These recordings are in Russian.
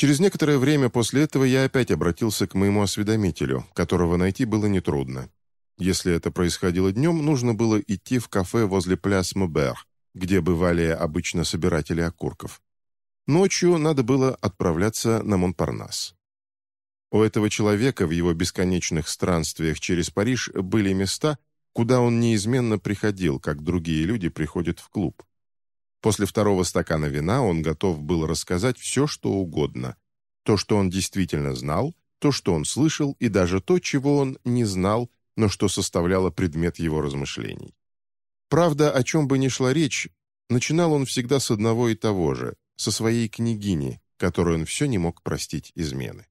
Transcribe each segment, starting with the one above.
Через некоторое время после этого я опять обратился к моему осведомителю, которого найти было нетрудно. Если это происходило днем, нужно было идти в кафе возле пляс Мубер, где бывали обычно собиратели окурков. Ночью надо было отправляться на Монпарнас. У этого человека в его бесконечных странствиях через Париж были места, куда он неизменно приходил, как другие люди приходят в клуб. После второго стакана вина он готов был рассказать все, что угодно. То, что он действительно знал, то, что он слышал, и даже то, чего он не знал, но что составляло предмет его размышлений. Правда, о чем бы ни шла речь, начинал он всегда с одного и того же, со своей княгини, которой он все не мог простить измены.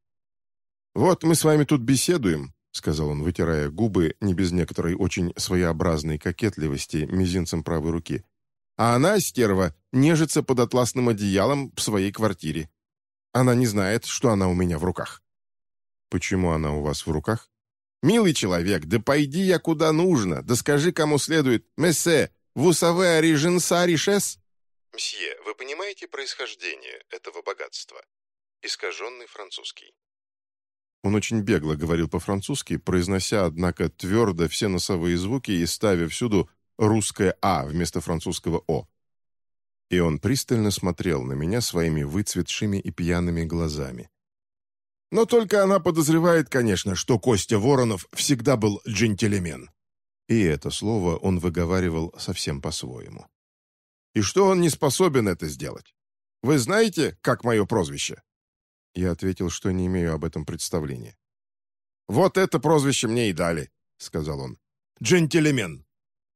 «Вот мы с вами тут беседуем», — сказал он, вытирая губы, не без некоторой очень своеобразной кокетливости мизинцем правой руки, а она, стерва, нежится под атласным одеялом в своей квартире. Она не знает, что она у меня в руках». «Почему она у вас в руках?» «Милый человек, да пойди я куда нужно, да скажи, кому следует. Мессе, вусаве ориженса ришес?» «Мсье, вы понимаете происхождение этого богатства?» Искаженный французский. Он очень бегло говорил по-французски, произнося, однако, твердо все носовые звуки и ставя всюду русское «а» вместо французского «о». И он пристально смотрел на меня своими выцветшими и пьяными глазами. Но только она подозревает, конечно, что Костя Воронов всегда был джентльмен. И это слово он выговаривал совсем по-своему. И что он не способен это сделать? Вы знаете, как мое прозвище? Я ответил, что не имею об этом представления. «Вот это прозвище мне и дали», — сказал он. «Джентльмен.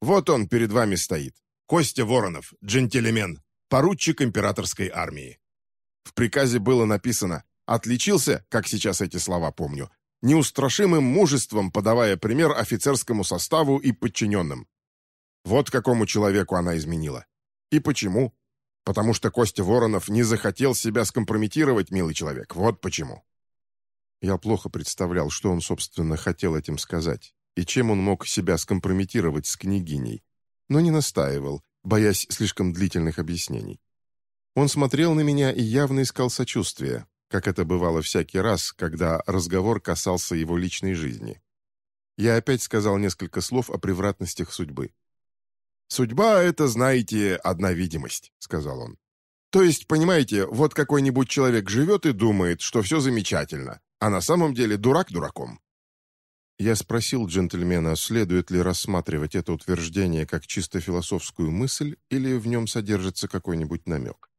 Вот он перед вами стоит. Костя Воронов, джентльмен, поручик императорской армии. В приказе было написано «Отличился, как сейчас эти слова помню, неустрашимым мужеством, подавая пример офицерскому составу и подчиненным». Вот какому человеку она изменила. И почему? Потому что Костя Воронов не захотел себя скомпрометировать, милый человек. Вот почему. Я плохо представлял, что он, собственно, хотел этим сказать и чем он мог себя скомпрометировать с княгиней, но не настаивал, боясь слишком длительных объяснений. Он смотрел на меня и явно искал сочувствия, как это бывало всякий раз, когда разговор касался его личной жизни. Я опять сказал несколько слов о превратностях судьбы. «Судьба — это, знаете, одна видимость», — сказал он. «То есть, понимаете, вот какой-нибудь человек живет и думает, что все замечательно, а на самом деле дурак дураком. Я спросил джентльмена, следует ли рассматривать это утверждение как чисто философскую мысль или в нем содержится какой-нибудь намек.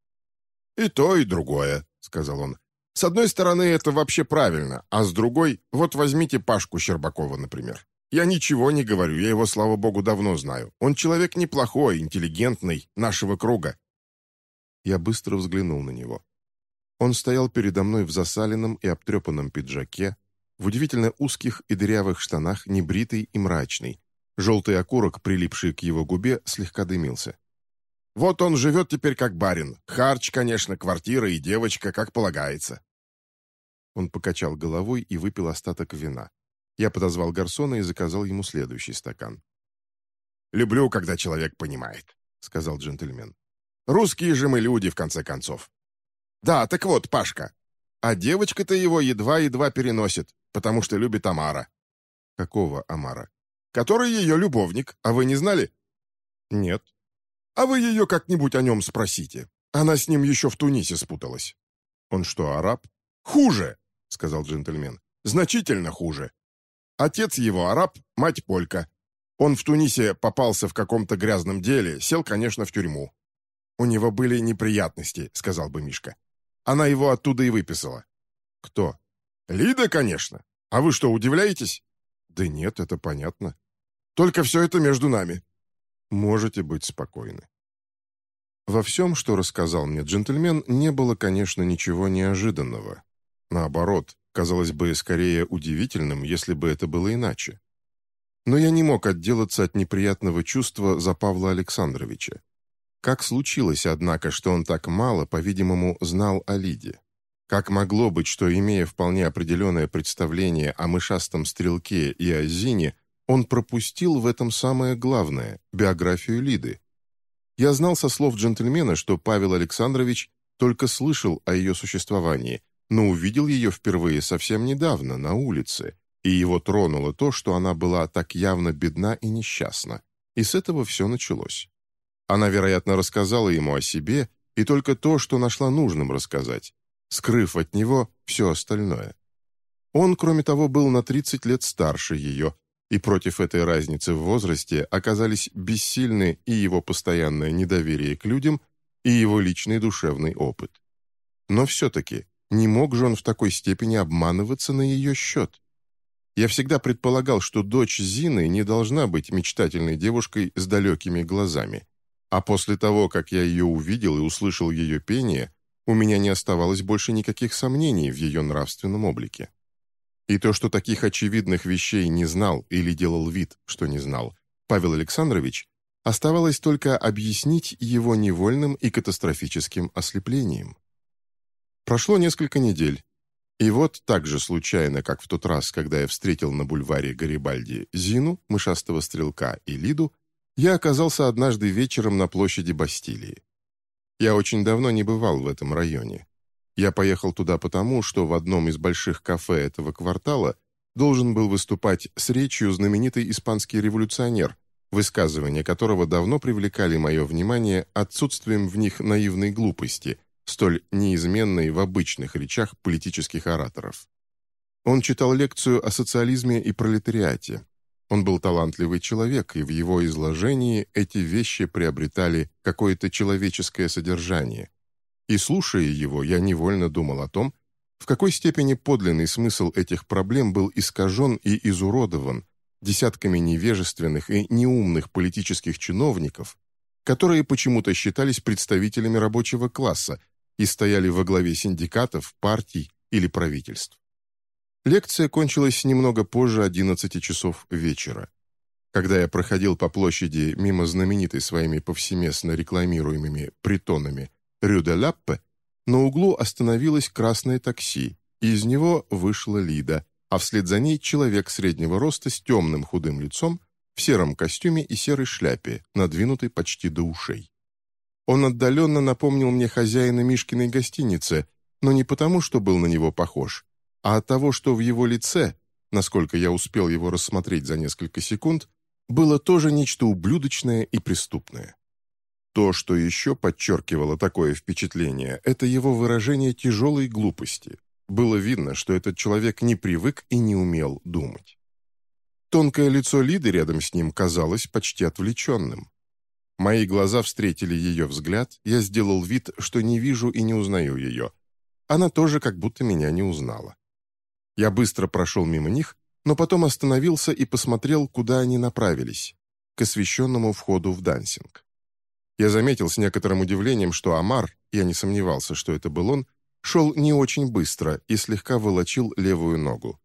«И то, и другое», — сказал он. «С одной стороны, это вообще правильно, а с другой, вот возьмите Пашку Щербакова, например. Я ничего не говорю, я его, слава богу, давно знаю. Он человек неплохой, интеллигентный, нашего круга». Я быстро взглянул на него. Он стоял передо мной в засаленном и обтрепанном пиджаке, в удивительно узких и дырявых штанах, небритый и мрачный. Желтый окурок, прилипший к его губе, слегка дымился. «Вот он живет теперь как барин. Харч, конечно, квартира и девочка, как полагается». Он покачал головой и выпил остаток вина. Я подозвал гарсона и заказал ему следующий стакан. «Люблю, когда человек понимает», — сказал джентльмен. «Русские же мы люди, в конце концов». «Да, так вот, Пашка, а девочка-то его едва-едва переносит потому что любит Амара». «Какого Амара?» «Который ее любовник, а вы не знали?» «Нет». «А вы ее как-нибудь о нем спросите. Она с ним еще в Тунисе спуталась». «Он что, араб?» «Хуже», — сказал джентльмен. «Значительно хуже. Отец его араб, мать полька. Он в Тунисе попался в каком-то грязном деле, сел, конечно, в тюрьму. У него были неприятности, сказал бы Мишка. Она его оттуда и выписала. Кто? «Лида, конечно. А вы что, удивляетесь?» «Да нет, это понятно. Только все это между нами». «Можете быть спокойны». Во всем, что рассказал мне джентльмен, не было, конечно, ничего неожиданного. Наоборот, казалось бы, скорее удивительным, если бы это было иначе. Но я не мог отделаться от неприятного чувства за Павла Александровича. Как случилось, однако, что он так мало, по-видимому, знал о Лиде? Как могло быть, что, имея вполне определенное представление о мышастом стрелке и о Зине, он пропустил в этом самое главное – биографию Лиды? Я знал со слов джентльмена, что Павел Александрович только слышал о ее существовании, но увидел ее впервые совсем недавно, на улице, и его тронуло то, что она была так явно бедна и несчастна. И с этого все началось. Она, вероятно, рассказала ему о себе, и только то, что нашла нужным рассказать, скрыв от него все остальное. Он, кроме того, был на 30 лет старше ее, и против этой разницы в возрасте оказались бессильны и его постоянное недоверие к людям, и его личный душевный опыт. Но все-таки не мог же он в такой степени обманываться на ее счет. Я всегда предполагал, что дочь Зины не должна быть мечтательной девушкой с далекими глазами. А после того, как я ее увидел и услышал ее пение, у меня не оставалось больше никаких сомнений в ее нравственном облике. И то, что таких очевидных вещей не знал или делал вид, что не знал, Павел Александрович, оставалось только объяснить его невольным и катастрофическим ослеплением. Прошло несколько недель, и вот так же случайно, как в тот раз, когда я встретил на бульваре Гарибальди Зину, мышастого стрелка и Лиду, я оказался однажды вечером на площади Бастилии. Я очень давно не бывал в этом районе. Я поехал туда потому, что в одном из больших кафе этого квартала должен был выступать с речью знаменитый испанский революционер, высказывания которого давно привлекали мое внимание отсутствием в них наивной глупости, столь неизменной в обычных речах политических ораторов. Он читал лекцию о социализме и пролетариате. Он был талантливый человек, и в его изложении эти вещи приобретали какое-то человеческое содержание. И слушая его, я невольно думал о том, в какой степени подлинный смысл этих проблем был искажен и изуродован десятками невежественных и неумных политических чиновников, которые почему-то считались представителями рабочего класса и стояли во главе синдикатов, партий или правительств. Лекция кончилась немного позже 11 часов вечера. Когда я проходил по площади мимо знаменитой своими повсеместно рекламируемыми притонами Рю де Лаппе, на углу остановилось красное такси, и из него вышла Лида, а вслед за ней человек среднего роста с темным худым лицом, в сером костюме и серой шляпе, надвинутой почти до ушей. Он отдаленно напомнил мне хозяина Мишкиной гостиницы, но не потому, что был на него похож, а от того, что в его лице, насколько я успел его рассмотреть за несколько секунд, было тоже нечто ублюдочное и преступное. То, что еще подчеркивало такое впечатление, это его выражение тяжелой глупости. Было видно, что этот человек не привык и не умел думать. Тонкое лицо Лиды рядом с ним казалось почти отвлеченным. Мои глаза встретили ее взгляд, я сделал вид, что не вижу и не узнаю ее. Она тоже как будто меня не узнала. Я быстро прошел мимо них, но потом остановился и посмотрел, куда они направились, к освещенному входу в дансинг. Я заметил с некоторым удивлением, что Амар, я не сомневался, что это был он, шел не очень быстро и слегка волочил левую ногу.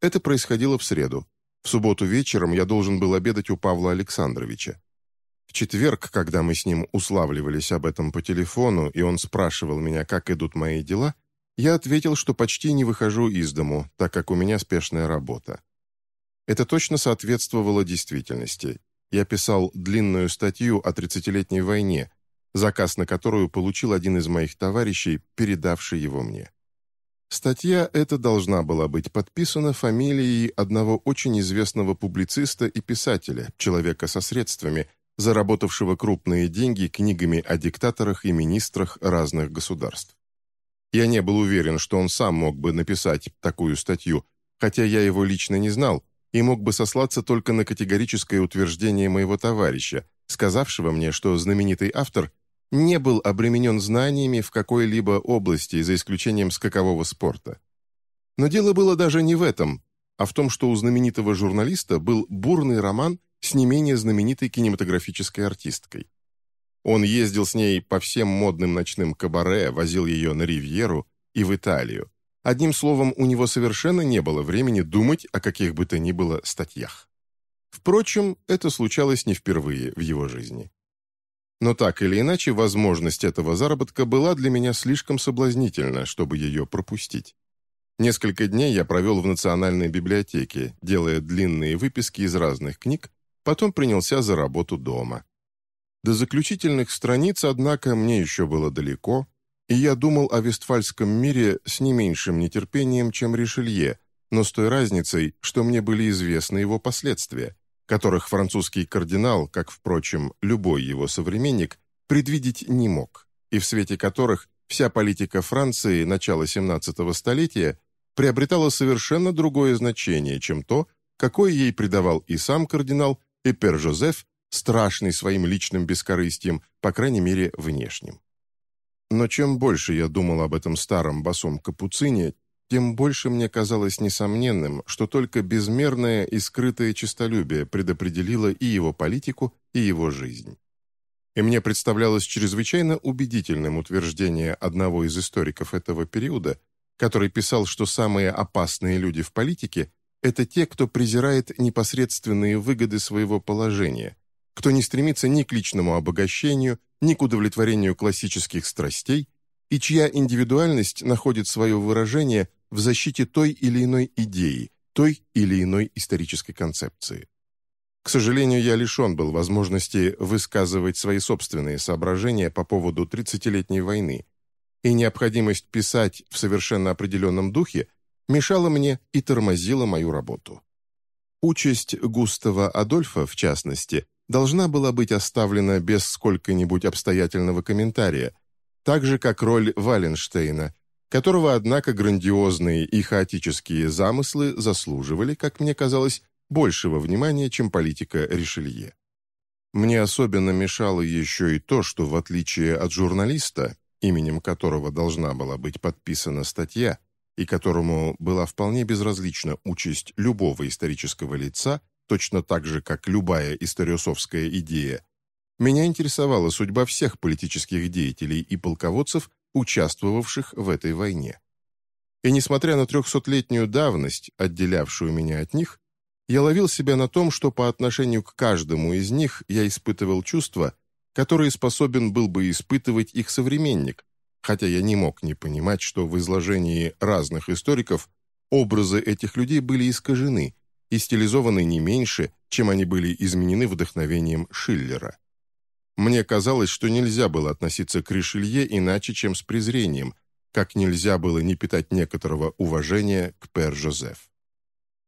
Это происходило в среду. В субботу вечером я должен был обедать у Павла Александровича. В четверг, когда мы с ним уславливались об этом по телефону, и он спрашивал меня, как идут мои дела, я ответил, что почти не выхожу из дому, так как у меня спешная работа. Это точно соответствовало действительности. Я писал длинную статью о 30-летней войне, заказ на которую получил один из моих товарищей, передавший его мне. Статья эта должна была быть подписана фамилией одного очень известного публициста и писателя, человека со средствами, заработавшего крупные деньги книгами о диктаторах и министрах разных государств. Я не был уверен, что он сам мог бы написать такую статью, хотя я его лично не знал и мог бы сослаться только на категорическое утверждение моего товарища, сказавшего мне, что знаменитый автор не был обременен знаниями в какой-либо области, за исключением скакового спорта. Но дело было даже не в этом, а в том, что у знаменитого журналиста был бурный роман с не менее знаменитой кинематографической артисткой. Он ездил с ней по всем модным ночным кабаре, возил ее на Ривьеру и в Италию. Одним словом, у него совершенно не было времени думать о каких бы то ни было статьях. Впрочем, это случалось не впервые в его жизни. Но так или иначе, возможность этого заработка была для меня слишком соблазнительна, чтобы ее пропустить. Несколько дней я провел в Национальной библиотеке, делая длинные выписки из разных книг, потом принялся за работу дома. До заключительных страниц, однако, мне еще было далеко, и я думал о Вестфальском мире с не меньшим нетерпением, чем Ришелье, но с той разницей, что мне были известны его последствия, которых французский кардинал, как, впрочем, любой его современник, предвидеть не мог, и в свете которых вся политика Франции начала XVII столетия приобретала совершенно другое значение, чем то, какое ей придавал и сам кардинал, и Пер Жозеф, страшный своим личным бескорыстием, по крайней мере, внешним. Но чем больше я думал об этом старом босом капуцине, тем больше мне казалось несомненным, что только безмерное и скрытое честолюбие предопределило и его политику, и его жизнь. И мне представлялось чрезвычайно убедительным утверждение одного из историков этого периода, который писал, что самые опасные люди в политике – это те, кто презирает непосредственные выгоды своего положения, кто не стремится ни к личному обогащению, ни к удовлетворению классических страстей, и чья индивидуальность находит свое выражение в защите той или иной идеи, той или иной исторической концепции. К сожалению, я лишен был возможности высказывать свои собственные соображения по поводу 30-летней войны, и необходимость писать в совершенно определенном духе мешала мне и тормозила мою работу. Участь Густава Адольфа, в частности, должна была быть оставлена без сколько-нибудь обстоятельного комментария, так же, как роль Валенштейна, которого, однако, грандиозные и хаотические замыслы заслуживали, как мне казалось, большего внимания, чем политика Ришелье. Мне особенно мешало еще и то, что, в отличие от журналиста, именем которого должна была быть подписана статья, и которому была вполне безразлична участь любого исторического лица, точно так же, как любая историосовская идея, меня интересовала судьба всех политических деятелей и полководцев, участвовавших в этой войне. И несмотря на трехсотлетнюю давность, отделявшую меня от них, я ловил себя на том, что по отношению к каждому из них я испытывал чувства, которые способен был бы испытывать их современник, хотя я не мог не понимать, что в изложении разных историков образы этих людей были искажены и стилизованы не меньше, чем они были изменены вдохновением Шиллера. Мне казалось, что нельзя было относиться к Ришелье иначе, чем с презрением, как нельзя было не питать некоторого уважения к Пер Жозеф.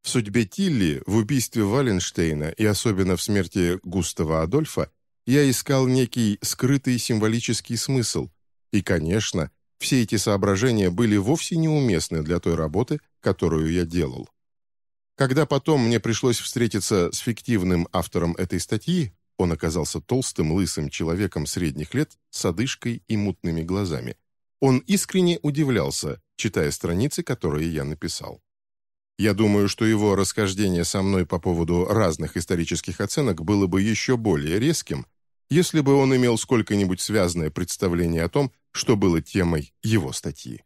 В судьбе Тилли, в убийстве Валенштейна и особенно в смерти Густава Адольфа я искал некий скрытый символический смысл, и, конечно, все эти соображения были вовсе неуместны для той работы, которую я делал. Когда потом мне пришлось встретиться с фиктивным автором этой статьи, он оказался толстым, лысым человеком средних лет с одышкой и мутными глазами. Он искренне удивлялся, читая страницы, которые я написал. Я думаю, что его расхождение со мной по поводу разных исторических оценок было бы еще более резким, если бы он имел сколько-нибудь связанное представление о том, что было темой его статьи.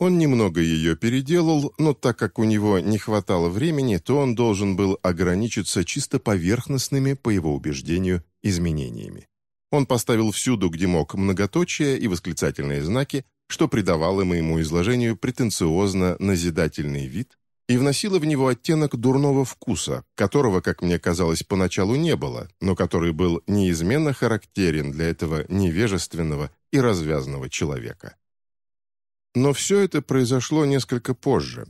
Он немного ее переделал, но так как у него не хватало времени, то он должен был ограничиться чисто поверхностными, по его убеждению, изменениями. Он поставил всюду, где мог, многоточия и восклицательные знаки, что придавало моему изложению претенциозно-назидательный вид и вносило в него оттенок дурного вкуса, которого, как мне казалось, поначалу не было, но который был неизменно характерен для этого невежественного и развязного человека. Но все это произошло несколько позже,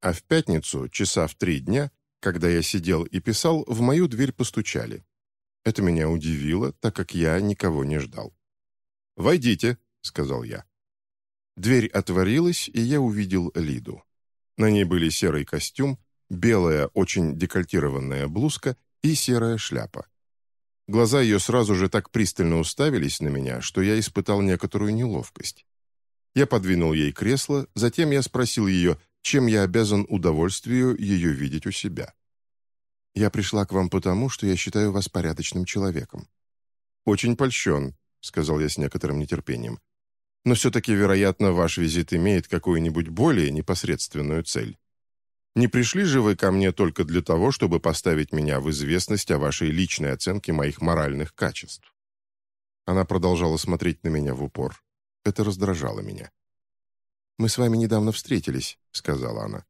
а в пятницу, часа в три дня, когда я сидел и писал, в мою дверь постучали. Это меня удивило, так как я никого не ждал. «Войдите», — сказал я. Дверь отворилась, и я увидел Лиду. На ней были серый костюм, белая, очень декольтированная блузка и серая шляпа. Глаза ее сразу же так пристально уставились на меня, что я испытал некоторую неловкость. Я подвинул ей кресло, затем я спросил ее, чем я обязан удовольствию ее видеть у себя. «Я пришла к вам потому, что я считаю вас порядочным человеком». «Очень польщен», — сказал я с некоторым нетерпением. «Но все-таки, вероятно, ваш визит имеет какую-нибудь более непосредственную цель. Не пришли же вы ко мне только для того, чтобы поставить меня в известность о вашей личной оценке моих моральных качеств?» Она продолжала смотреть на меня в упор. Это раздражало меня. «Мы с вами недавно встретились», — сказала она.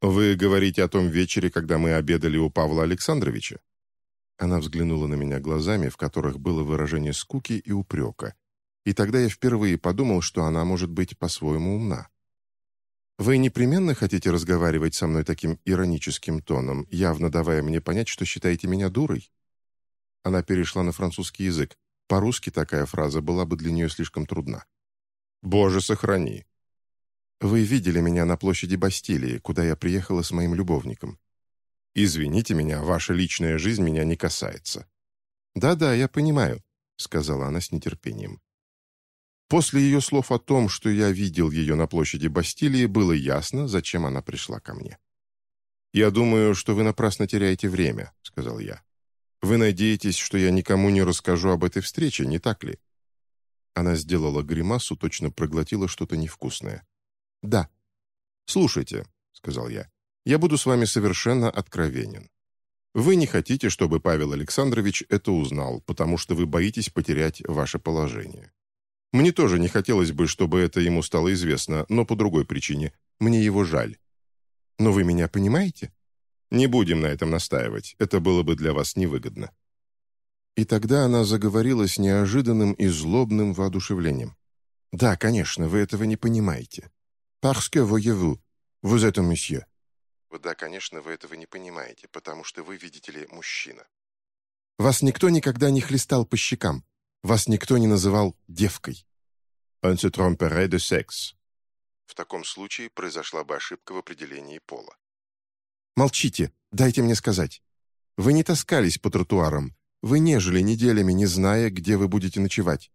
«Вы говорите о том вечере, когда мы обедали у Павла Александровича?» Она взглянула на меня глазами, в которых было выражение скуки и упрека. И тогда я впервые подумал, что она может быть по-своему умна. «Вы непременно хотите разговаривать со мной таким ироническим тоном, явно давая мне понять, что считаете меня дурой?» Она перешла на французский язык. По-русски такая фраза была бы для нее слишком трудна. «Боже, сохрани!» «Вы видели меня на площади Бастилии, куда я приехала с моим любовником». «Извините меня, ваша личная жизнь меня не касается». «Да-да, я понимаю», — сказала она с нетерпением. После ее слов о том, что я видел ее на площади Бастилии, было ясно, зачем она пришла ко мне. «Я думаю, что вы напрасно теряете время», — сказал я. «Вы надеетесь, что я никому не расскажу об этой встрече, не так ли?» Она сделала гримасу, точно проглотила что-то невкусное. «Да». «Слушайте», — сказал я, — «я буду с вами совершенно откровенен. Вы не хотите, чтобы Павел Александрович это узнал, потому что вы боитесь потерять ваше положение. Мне тоже не хотелось бы, чтобы это ему стало известно, но по другой причине. Мне его жаль. Но вы меня понимаете? Не будем на этом настаивать, это было бы для вас невыгодно». И тогда она заговорила с неожиданным и злобным воодушевлением. «Да, конечно, вы этого не понимаете. Parce que, voyez-vous, vous êtes un monsieur». «Да, конечно, вы этого не понимаете, потому что вы, видите ли, мужчина». «Вас никто никогда не хлестал по щекам, вас никто не называл девкой. Он se tromperait de sexe. В таком случае произошла бы ошибка в определении пола. Молчите, дайте мне сказать. Вы не таскались по тротуарам, вы не жили неделями, не зная, где вы будете ночевать.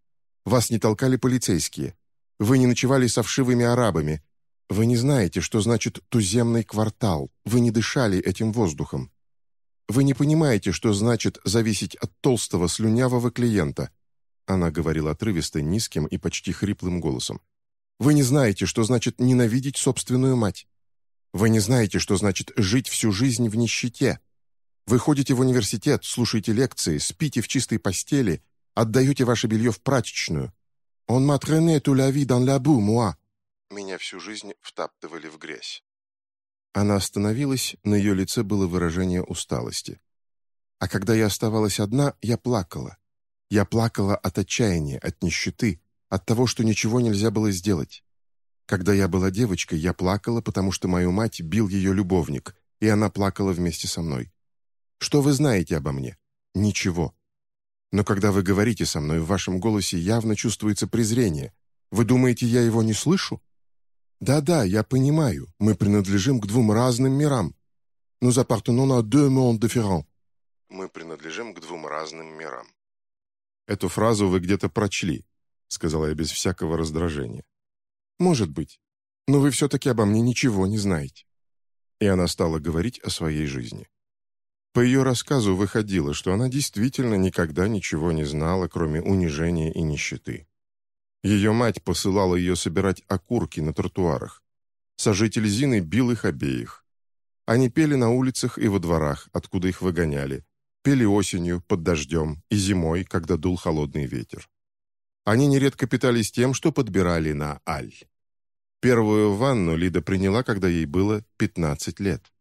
Вас не толкали полицейские. Вы не ночевали со вшивыми арабами. Вы не знаете, что значит туземный квартал. Вы не дышали этим воздухом. Вы не понимаете, что значит зависеть от толстого слюнявого клиента. Она говорила отрывисто, низким и почти хриплым голосом. «Вы не знаете, что значит ненавидеть собственную мать. Вы не знаете, что значит жить всю жизнь в нищете. Вы ходите в университет, слушаете лекции, спите в чистой постели, отдаете ваше белье в прачечную. Он m'a traîné toute la vie dans la boue, moi». Меня всю жизнь втаптывали в грязь. Она остановилась, на ее лице было выражение усталости. А когда я оставалась одна, я плакала. Я плакала от отчаяния, от нищеты, от того, что ничего нельзя было сделать. Когда я была девочкой, я плакала, потому что мою мать бил ее любовник, и она плакала вместе со мной. Что вы знаете обо мне? Ничего. Но когда вы говорите со мной, в вашем голосе явно чувствуется презрение. Вы думаете, я его не слышу? Да-да, я понимаю, мы принадлежим к двум разным мирам. Nous appartenons à deux mondes différents. Мы принадлежим к двум разным мирам. «Эту фразу вы где-то прочли», — сказала я без всякого раздражения. «Может быть. Но вы все-таки обо мне ничего не знаете». И она стала говорить о своей жизни. По ее рассказу выходило, что она действительно никогда ничего не знала, кроме унижения и нищеты. Ее мать посылала ее собирать окурки на тротуарах. Сожитель Зины бил их обеих. Они пели на улицах и во дворах, откуда их выгоняли, Пели осенью, под дождем, и зимой, когда дул холодный ветер. Они нередко питались тем, что подбирали на аль. Первую ванну Лида приняла, когда ей было 15 лет.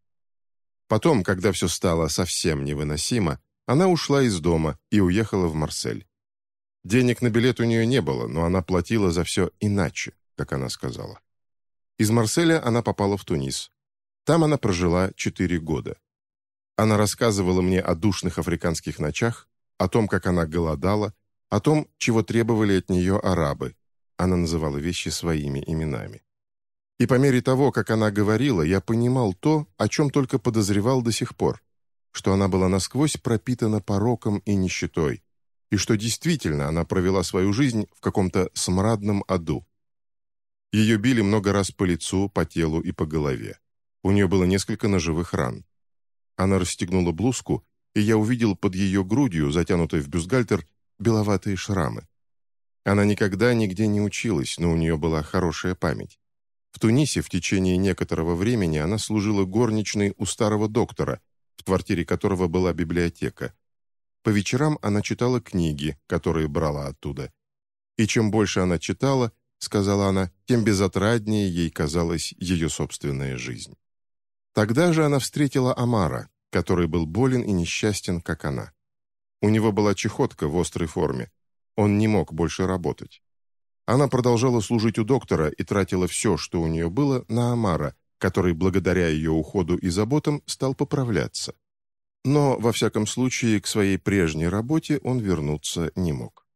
Потом, когда все стало совсем невыносимо, она ушла из дома и уехала в Марсель. Денег на билет у нее не было, но она платила за все иначе, как она сказала. Из Марселя она попала в Тунис. Там она прожила 4 года. Она рассказывала мне о душных африканских ночах, о том, как она голодала, о том, чего требовали от нее арабы. Она называла вещи своими именами. И по мере того, как она говорила, я понимал то, о чем только подозревал до сих пор, что она была насквозь пропитана пороком и нищетой, и что действительно она провела свою жизнь в каком-то смрадном аду. Ее били много раз по лицу, по телу и по голове. У нее было несколько ножевых ран. Она расстегнула блузку, и я увидел под ее грудью, затянутой в бюстгальтер, беловатые шрамы. Она никогда нигде не училась, но у нее была хорошая память. В Тунисе в течение некоторого времени она служила горничной у старого доктора, в квартире которого была библиотека. По вечерам она читала книги, которые брала оттуда. И чем больше она читала, сказала она, тем безотраднее ей казалась ее собственная жизнь. Тогда же она встретила Амара, который был болен и несчастен, как она. У него была чехотка в острой форме. Он не мог больше работать. Она продолжала служить у доктора и тратила все, что у нее было, на Амара, который, благодаря ее уходу и заботам, стал поправляться. Но, во всяком случае, к своей прежней работе он вернуться не мог.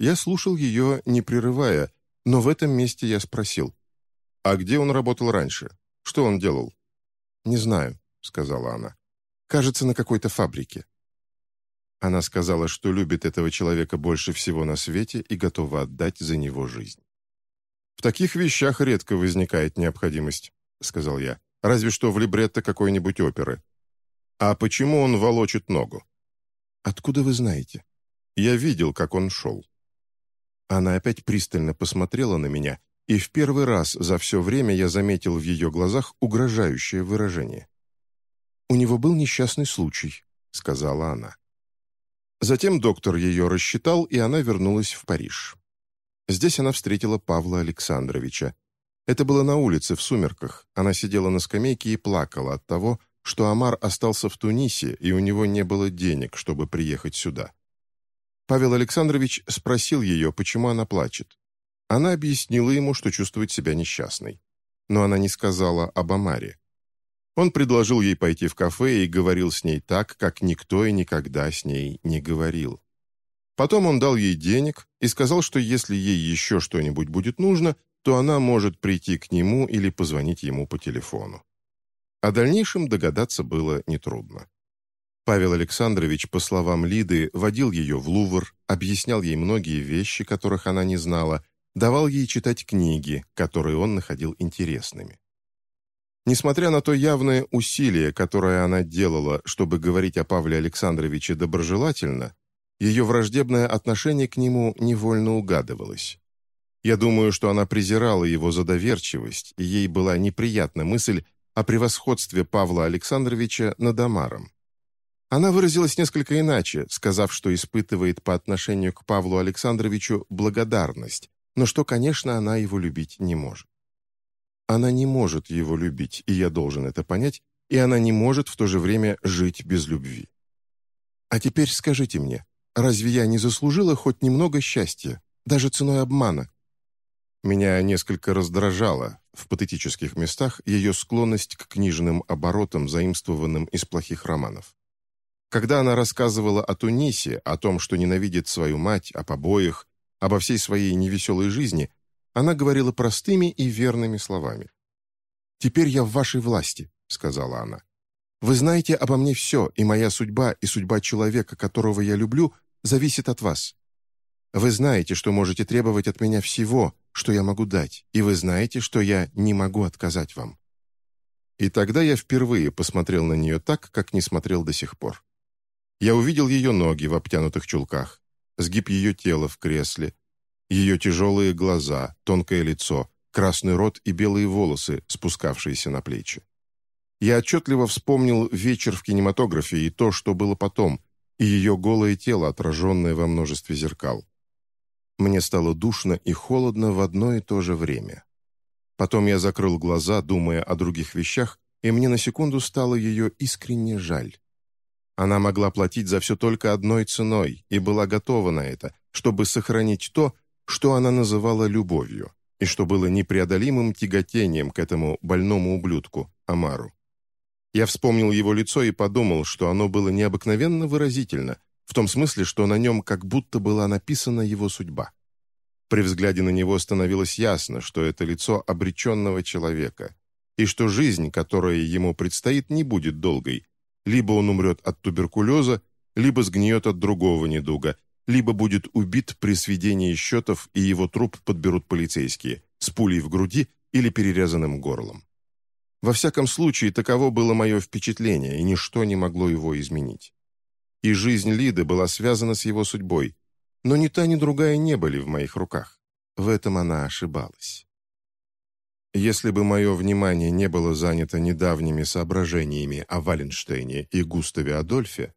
Я слушал ее, не прерывая, но в этом месте я спросил, «А где он работал раньше? Что он делал?» «Не знаю», — сказала она. «Кажется, на какой-то фабрике». Она сказала, что любит этого человека больше всего на свете и готова отдать за него жизнь. «В таких вещах редко возникает необходимость», — сказал я. «Разве что в либретто какой-нибудь оперы». «А почему он волочит ногу?» «Откуда вы знаете?» «Я видел, как он шел». Она опять пристально посмотрела на меня, и в первый раз за все время я заметил в ее глазах угрожающее выражение. «У него был несчастный случай», — сказала она. Затем доктор ее рассчитал, и она вернулась в Париж. Здесь она встретила Павла Александровича. Это было на улице, в сумерках. Она сидела на скамейке и плакала от того, что Амар остался в Тунисе, и у него не было денег, чтобы приехать сюда. Павел Александрович спросил ее, почему она плачет. Она объяснила ему, что чувствует себя несчастной. Но она не сказала об Амаре. Он предложил ей пойти в кафе и говорил с ней так, как никто и никогда с ней не говорил. Потом он дал ей денег и сказал, что если ей еще что-нибудь будет нужно, то она может прийти к нему или позвонить ему по телефону. О дальнейшем догадаться было нетрудно. Павел Александрович, по словам Лиды, водил ее в Лувр, объяснял ей многие вещи, которых она не знала, давал ей читать книги, которые он находил интересными. Несмотря на то явное усилие, которое она делала, чтобы говорить о Павле Александровиче доброжелательно, ее враждебное отношение к нему невольно угадывалось. Я думаю, что она презирала его за доверчивость, и ей была неприятна мысль о превосходстве Павла Александровича над Амаром. Она выразилась несколько иначе, сказав, что испытывает по отношению к Павлу Александровичу благодарность, но что, конечно, она его любить не может. Она не может его любить, и я должен это понять, и она не может в то же время жить без любви. А теперь скажите мне, разве я не заслужила хоть немного счастья, даже ценой обмана? Меня несколько раздражала в патетических местах ее склонность к книжным оборотам, заимствованным из плохих романов. Когда она рассказывала о Тунисе, о том, что ненавидит свою мать, о побоях, обо всей своей невеселой жизни, она говорила простыми и верными словами. «Теперь я в вашей власти», — сказала она. «Вы знаете обо мне все, и моя судьба, и судьба человека, которого я люблю, зависит от вас. Вы знаете, что можете требовать от меня всего, что я могу дать, и вы знаете, что я не могу отказать вам». И тогда я впервые посмотрел на нее так, как не смотрел до сих пор. Я увидел ее ноги в обтянутых чулках, сгиб ее тела в кресле, ее тяжелые глаза, тонкое лицо, красный рот и белые волосы, спускавшиеся на плечи. Я отчетливо вспомнил вечер в кинематографе и то, что было потом, и ее голое тело, отраженное во множестве зеркал. Мне стало душно и холодно в одно и то же время. Потом я закрыл глаза, думая о других вещах, и мне на секунду стало ее искренне жаль. Она могла платить за все только одной ценой и была готова на это, чтобы сохранить то, что она называла любовью, и что было непреодолимым тяготением к этому больному ублюдку, Амару. Я вспомнил его лицо и подумал, что оно было необыкновенно выразительно, в том смысле, что на нем как будто была написана его судьба. При взгляде на него становилось ясно, что это лицо обреченного человека, и что жизнь, которая ему предстоит, не будет долгой. Либо он умрет от туберкулеза, либо сгниет от другого недуга, либо будет убит при сведении счетов, и его труп подберут полицейские, с пулей в груди или перерезанным горлом. Во всяком случае, таково было мое впечатление, и ничто не могло его изменить. И жизнь Лиды была связана с его судьбой, но ни та, ни другая не были в моих руках. В этом она ошибалась. Если бы мое внимание не было занято недавними соображениями о Валенштейне и Густаве Адольфе,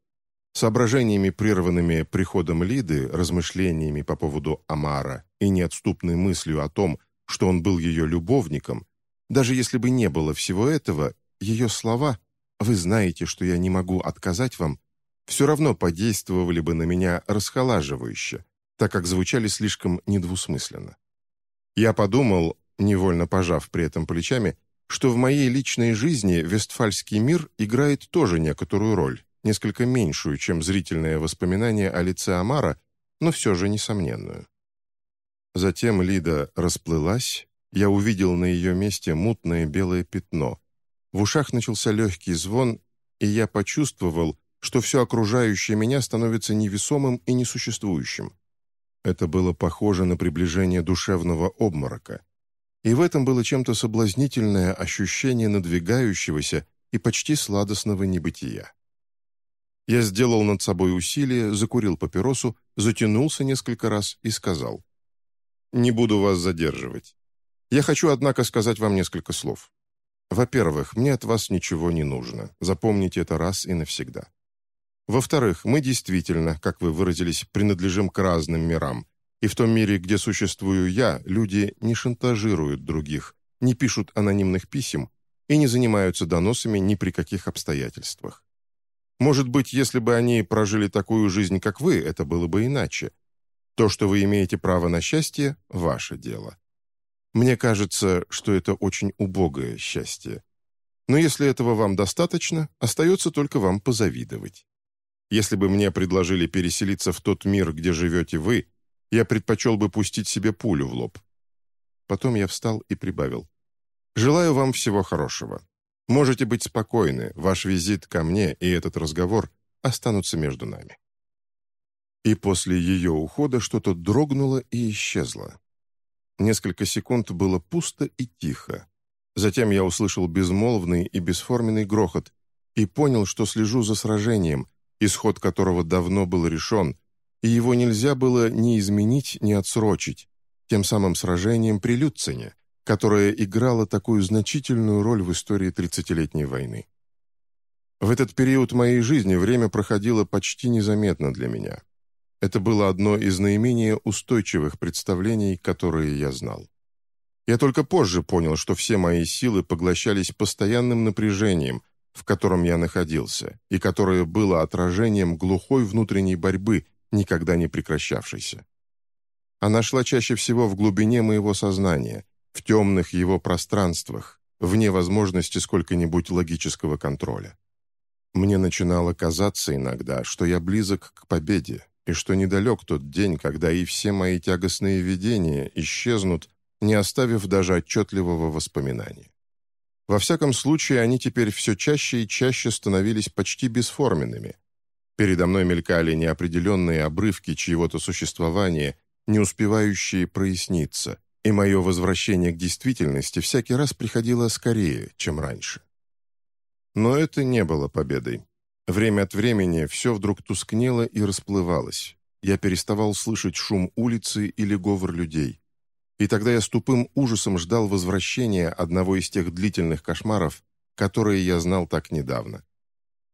Соображениями, прерванными приходом Лиды, размышлениями по поводу Амара и неотступной мыслью о том, что он был ее любовником, даже если бы не было всего этого, ее слова «Вы знаете, что я не могу отказать вам» все равно подействовали бы на меня расхолаживающе, так как звучали слишком недвусмысленно. Я подумал, невольно пожав при этом плечами, что в моей личной жизни Вестфальский мир играет тоже некоторую роль, несколько меньшую, чем зрительное воспоминание о лице Амара, но все же несомненную. Затем Лида расплылась, я увидел на ее месте мутное белое пятно. В ушах начался легкий звон, и я почувствовал, что все окружающее меня становится невесомым и несуществующим. Это было похоже на приближение душевного обморока. И в этом было чем-то соблазнительное ощущение надвигающегося и почти сладостного небытия. Я сделал над собой усилие, закурил папиросу, затянулся несколько раз и сказал. «Не буду вас задерживать. Я хочу, однако, сказать вам несколько слов. Во-первых, мне от вас ничего не нужно. Запомните это раз и навсегда. Во-вторых, мы действительно, как вы выразились, принадлежим к разным мирам. И в том мире, где существую я, люди не шантажируют других, не пишут анонимных писем и не занимаются доносами ни при каких обстоятельствах. Может быть, если бы они прожили такую жизнь, как вы, это было бы иначе. То, что вы имеете право на счастье – ваше дело. Мне кажется, что это очень убогое счастье. Но если этого вам достаточно, остается только вам позавидовать. Если бы мне предложили переселиться в тот мир, где живете вы, я предпочел бы пустить себе пулю в лоб». Потом я встал и прибавил. «Желаю вам всего хорошего. Можете быть спокойны, ваш визит ко мне и этот разговор останутся между нами». И после ее ухода что-то дрогнуло и исчезло. Несколько секунд было пусто и тихо. Затем я услышал безмолвный и бесформенный грохот и понял, что слежу за сражением, исход которого давно был решен, и его нельзя было ни изменить, ни отсрочить, тем самым сражением при Люцине, которое играло такую значительную роль в истории Тридцатилетней войны. В этот период моей жизни время проходило почти незаметно для меня. Это было одно из наименее устойчивых представлений, которые я знал. Я только позже понял, что все мои силы поглощались постоянным напряжением, в котором я находился, и которое было отражением глухой внутренней борьбы, никогда не прекращавшейся. Она шла чаще всего в глубине моего сознания, в темных его пространствах, вне возможности сколько-нибудь логического контроля. Мне начинало казаться иногда, что я близок к победе, и что недалек тот день, когда и все мои тягостные видения исчезнут, не оставив даже отчетливого воспоминания. Во всяком случае, они теперь все чаще и чаще становились почти бесформенными. Передо мной мелькали неопределенные обрывки чьего-то существования, не успевающие проясниться, и мое возвращение к действительности всякий раз приходило скорее, чем раньше. Но это не было победой. Время от времени все вдруг тускнело и расплывалось. Я переставал слышать шум улицы или говор людей. И тогда я с тупым ужасом ждал возвращения одного из тех длительных кошмаров, которые я знал так недавно.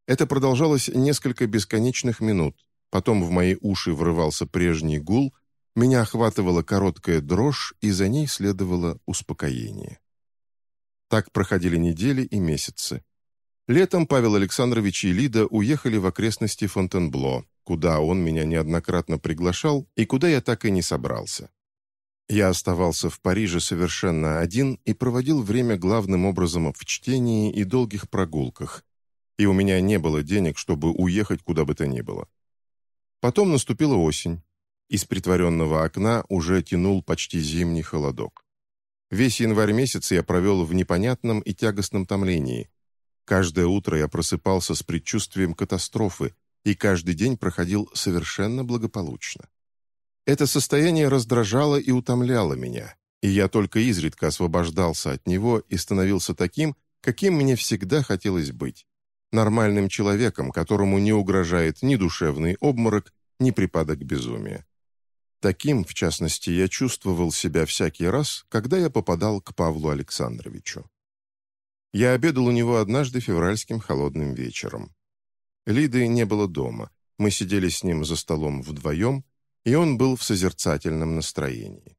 Это продолжалось несколько бесконечных минут, потом в мои уши врывался прежний гул, меня охватывала короткая дрожь, и за ней следовало успокоение. Так проходили недели и месяцы. Летом Павел Александрович и Лида уехали в окрестности Фонтенбло, куда он меня неоднократно приглашал и куда я так и не собрался. Я оставался в Париже совершенно один и проводил время главным образом в чтении и долгих прогулках, и у меня не было денег, чтобы уехать куда бы то ни было. Потом наступила осень. Из притворенного окна уже тянул почти зимний холодок. Весь январь месяц я провел в непонятном и тягостном томлении. Каждое утро я просыпался с предчувствием катастрофы, и каждый день проходил совершенно благополучно. Это состояние раздражало и утомляло меня, и я только изредка освобождался от него и становился таким, каким мне всегда хотелось быть. Нормальным человеком, которому не угрожает ни душевный обморок, ни припадок безумия. Таким, в частности, я чувствовал себя всякий раз, когда я попадал к Павлу Александровичу. Я обедал у него однажды февральским холодным вечером. Лиды не было дома. Мы сидели с ним за столом вдвоем, и он был в созерцательном настроении.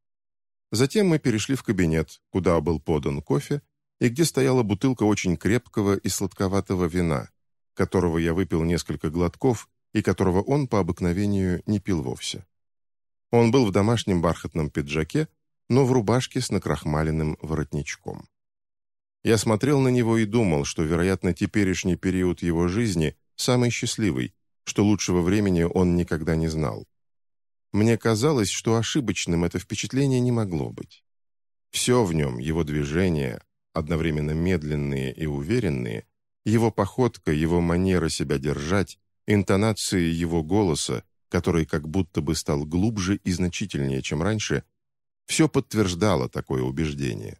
Затем мы перешли в кабинет, куда был подан кофе, и где стояла бутылка очень крепкого и сладковатого вина, которого я выпил несколько глотков и которого он по обыкновению не пил вовсе. Он был в домашнем бархатном пиджаке, но в рубашке с накрахмаленным воротничком. Я смотрел на него и думал, что, вероятно, теперешний период его жизни самый счастливый, что лучшего времени он никогда не знал. Мне казалось, что ошибочным это впечатление не могло быть. Все в нем, его движения, одновременно медленные и уверенные, его походка, его манера себя держать, интонации его голоса, который как будто бы стал глубже и значительнее, чем раньше, все подтверждало такое убеждение.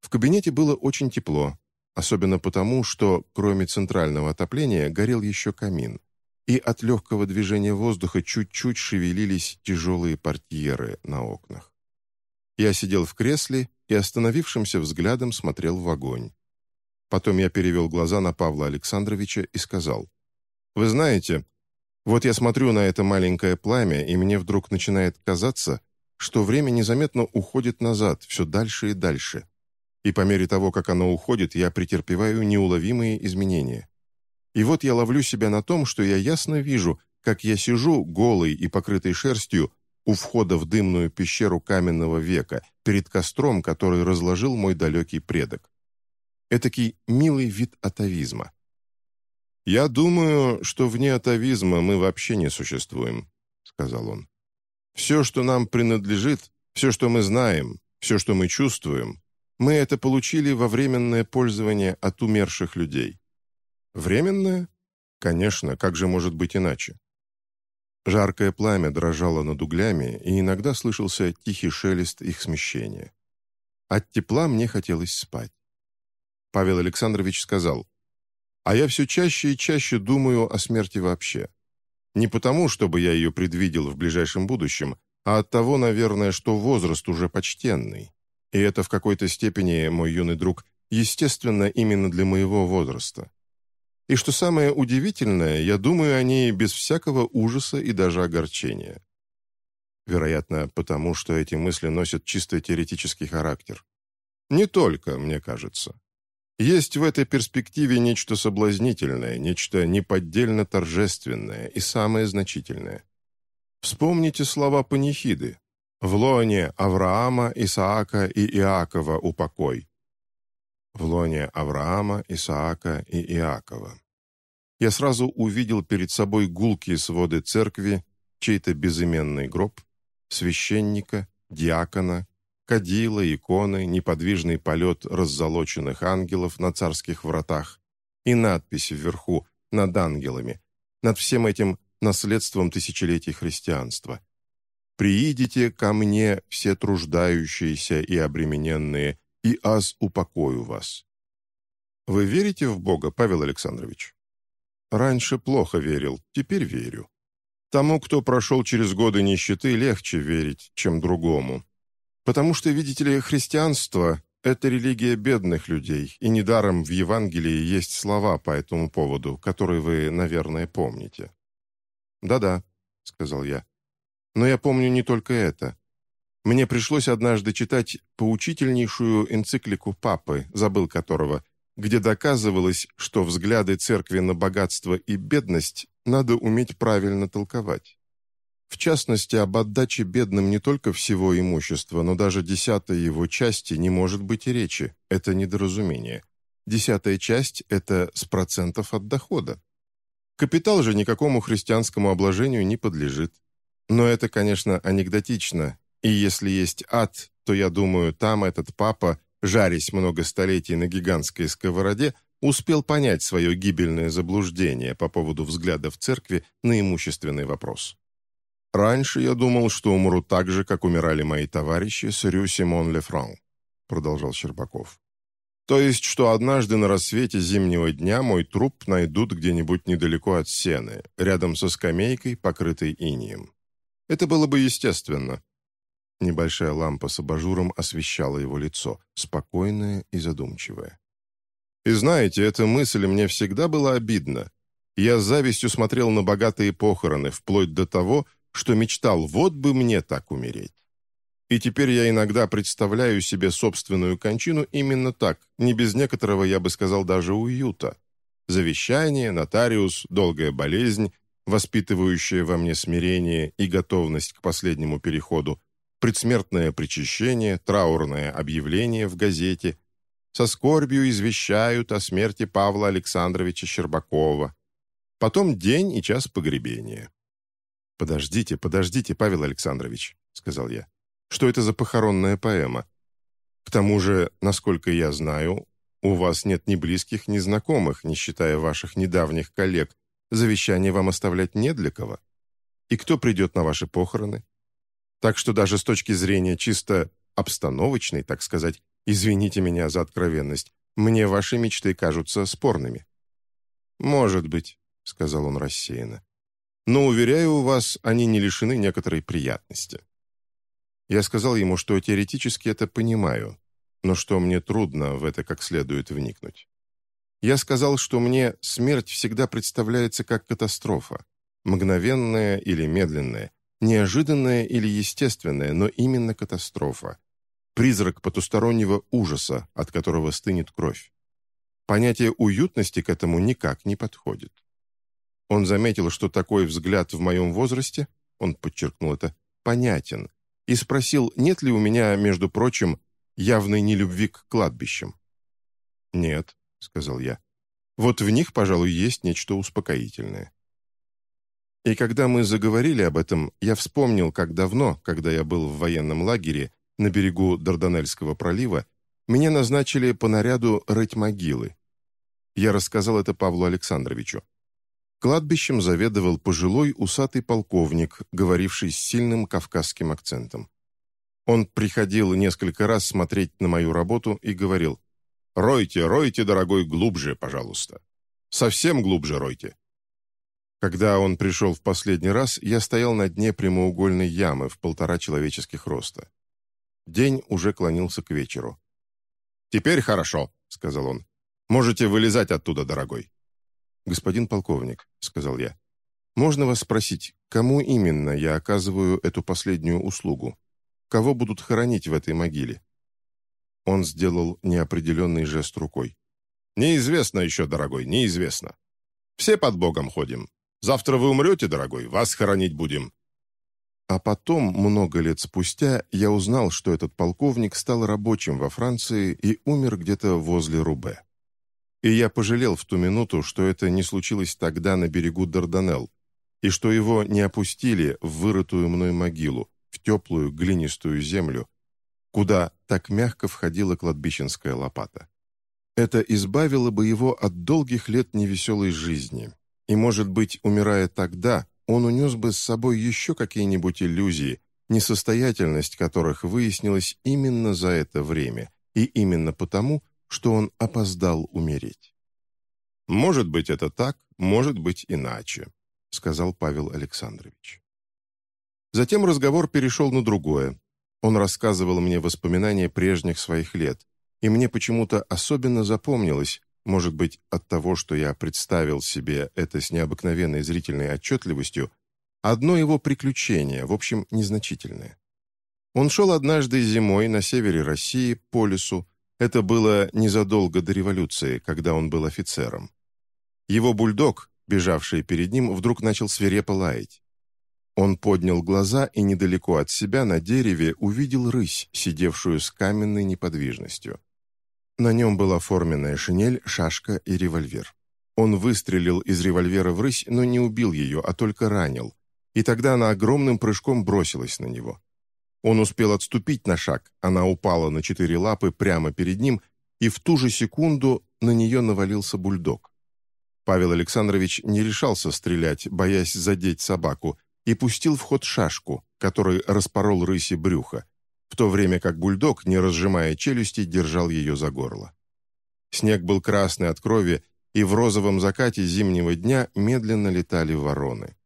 В кабинете было очень тепло, особенно потому, что, кроме центрального отопления, горел еще камин, и от легкого движения воздуха чуть-чуть шевелились тяжелые портьеры на окнах. Я сидел в кресле и остановившимся взглядом смотрел в огонь. Потом я перевел глаза на Павла Александровича и сказал, «Вы знаете, вот я смотрю на это маленькое пламя, и мне вдруг начинает казаться, что время незаметно уходит назад, все дальше и дальше и по мере того, как оно уходит, я претерпеваю неуловимые изменения. И вот я ловлю себя на том, что я ясно вижу, как я сижу голый и покрытый шерстью у входа в дымную пещеру каменного века, перед костром, который разложил мой далекий предок. Этакий милый вид атовизма. «Я думаю, что вне атовизма мы вообще не существуем», — сказал он. «Все, что нам принадлежит, все, что мы знаем, все, что мы чувствуем, мы это получили во временное пользование от умерших людей. Временное? Конечно, как же может быть иначе? Жаркое пламя дрожало над углями, и иногда слышался тихий шелест их смещения. От тепла мне хотелось спать. Павел Александрович сказал, «А я все чаще и чаще думаю о смерти вообще. Не потому, чтобы я ее предвидел в ближайшем будущем, а от того, наверное, что возраст уже почтенный, и это в какой-то степени, мой юный друг, естественно именно для моего возраста. И что самое удивительное, я думаю о ней без всякого ужаса и даже огорчения. Вероятно, потому что эти мысли носят чисто теоретический характер. Не только, мне кажется. Есть в этой перспективе нечто соблазнительное, нечто неподдельно торжественное и самое значительное. Вспомните слова панихиды, в лоне Авраама, Исаака и Иакова упокой. В лоне Авраама, Исаака и Иакова. Я сразу увидел перед собой гулкие своды церкви, чей-то безыменный гроб, священника, диакона, кадила, иконы, неподвижный полет раззолоченных ангелов на царских вратах и надпись вверху над ангелами, над всем этим наследством тысячелетий христианства – «Приидите ко мне, все труждающиеся и обремененные, и аз упокою вас». Вы верите в Бога, Павел Александрович? Раньше плохо верил, теперь верю. Тому, кто прошел через годы нищеты, легче верить, чем другому. Потому что, видите ли, христианство – это религия бедных людей, и недаром в Евангелии есть слова по этому поводу, которые вы, наверное, помните. «Да-да», — сказал я, но я помню не только это. Мне пришлось однажды читать поучительнейшую энциклику Папы, забыл которого, где доказывалось, что взгляды церкви на богатство и бедность надо уметь правильно толковать. В частности, об отдаче бедным не только всего имущества, но даже десятой его части не может быть и речи. Это недоразумение. Десятая часть – это с процентов от дохода. Капитал же никакому христианскому обложению не подлежит. Но это, конечно, анекдотично, и если есть ад, то, я думаю, там этот папа, жарясь много столетий на гигантской сковороде, успел понять свое гибельное заблуждение по поводу взгляда в церкви на имущественный вопрос. «Раньше я думал, что умру так же, как умирали мои товарищи с Рю Симон Лефран», продолжал Щербаков. «То есть, что однажды на рассвете зимнего дня мой труп найдут где-нибудь недалеко от сены, рядом со скамейкой, покрытой инием. Это было бы естественно. Небольшая лампа с абажуром освещала его лицо, спокойное и задумчивое. И знаете, эта мысль мне всегда была обидна. Я с завистью смотрел на богатые похороны, вплоть до того, что мечтал, вот бы мне так умереть. И теперь я иногда представляю себе собственную кончину именно так, не без некоторого, я бы сказал, даже уюта. Завещание, нотариус, долгая болезнь, воспитывающая во мне смирение и готовность к последнему переходу, предсмертное причащение, траурное объявление в газете, со скорбью извещают о смерти Павла Александровича Щербакова, потом день и час погребения. «Подождите, подождите, Павел Александрович», — сказал я. «Что это за похоронная поэма? К тому же, насколько я знаю, у вас нет ни близких, ни знакомых, не считая ваших недавних коллег. Завещание вам оставлять не для кого. И кто придет на ваши похороны? Так что даже с точки зрения чисто обстановочной, так сказать, извините меня за откровенность, мне ваши мечты кажутся спорными». «Может быть», — сказал он рассеянно. «Но, уверяю вас, они не лишены некоторой приятности». Я сказал ему, что теоретически это понимаю, но что мне трудно в это как следует вникнуть. Я сказал, что мне смерть всегда представляется как катастрофа, мгновенная или медленная, неожиданная или естественная, но именно катастрофа, призрак потустороннего ужаса, от которого стынет кровь. Понятие уютности к этому никак не подходит. Он заметил, что такой взгляд в моем возрасте, он подчеркнул это, понятен, и спросил, нет ли у меня, между прочим, явной нелюбви к кладбищам. «Нет», — сказал я. «Вот в них, пожалуй, есть нечто успокоительное». И когда мы заговорили об этом, я вспомнил, как давно, когда я был в военном лагере на берегу Дарданельского пролива, меня назначили по наряду рыть могилы. Я рассказал это Павлу Александровичу. Кладбищем заведовал пожилой усатый полковник, говоривший с сильным кавказским акцентом. Он приходил несколько раз смотреть на мою работу и говорил, «Ройте, ройте, дорогой, глубже, пожалуйста. Совсем глубже ройте». Когда он пришел в последний раз, я стоял на дне прямоугольной ямы в полтора человеческих роста. День уже клонился к вечеру. «Теперь хорошо», — сказал он. «Можете вылезать оттуда, дорогой». «Господин полковник», — сказал я, — «можно вас спросить, кому именно я оказываю эту последнюю услугу? Кого будут хоронить в этой могиле?» Он сделал неопределенный жест рукой. «Неизвестно еще, дорогой, неизвестно. Все под Богом ходим. Завтра вы умрете, дорогой, вас хоронить будем. А потом, много лет спустя, я узнал, что этот полковник стал рабочим во Франции и умер где-то возле Рубе. И я пожалел в ту минуту, что это не случилось тогда на берегу Дарданелл, и что его не опустили в вырытую мной могилу, в теплую глинистую землю, куда так мягко входила кладбищенская лопата. Это избавило бы его от долгих лет невеселой жизни, и, может быть, умирая тогда, он унес бы с собой еще какие-нибудь иллюзии, несостоятельность которых выяснилась именно за это время, и именно потому, что он опоздал умереть. «Может быть, это так, может быть, иначе», — сказал Павел Александрович. Затем разговор перешел на другое. Он рассказывал мне воспоминания прежних своих лет, и мне почему-то особенно запомнилось, может быть, от того, что я представил себе это с необыкновенной зрительной отчетливостью, одно его приключение, в общем, незначительное. Он шел однажды зимой на севере России по лесу. Это было незадолго до революции, когда он был офицером. Его бульдог, бежавший перед ним, вдруг начал свирепо лаять. Он поднял глаза и недалеко от себя на дереве увидел рысь, сидевшую с каменной неподвижностью. На нем была форменная шинель, шашка и револьвер. Он выстрелил из револьвера в рысь, но не убил ее, а только ранил. И тогда она огромным прыжком бросилась на него. Он успел отступить на шаг, она упала на четыре лапы прямо перед ним, и в ту же секунду на нее навалился бульдог. Павел Александрович не решался стрелять, боясь задеть собаку, и пустил в ход шашку, который распорол рыси брюхо, в то время как бульдог, не разжимая челюсти, держал ее за горло. Снег был красный от крови, и в розовом закате зимнего дня медленно летали вороны.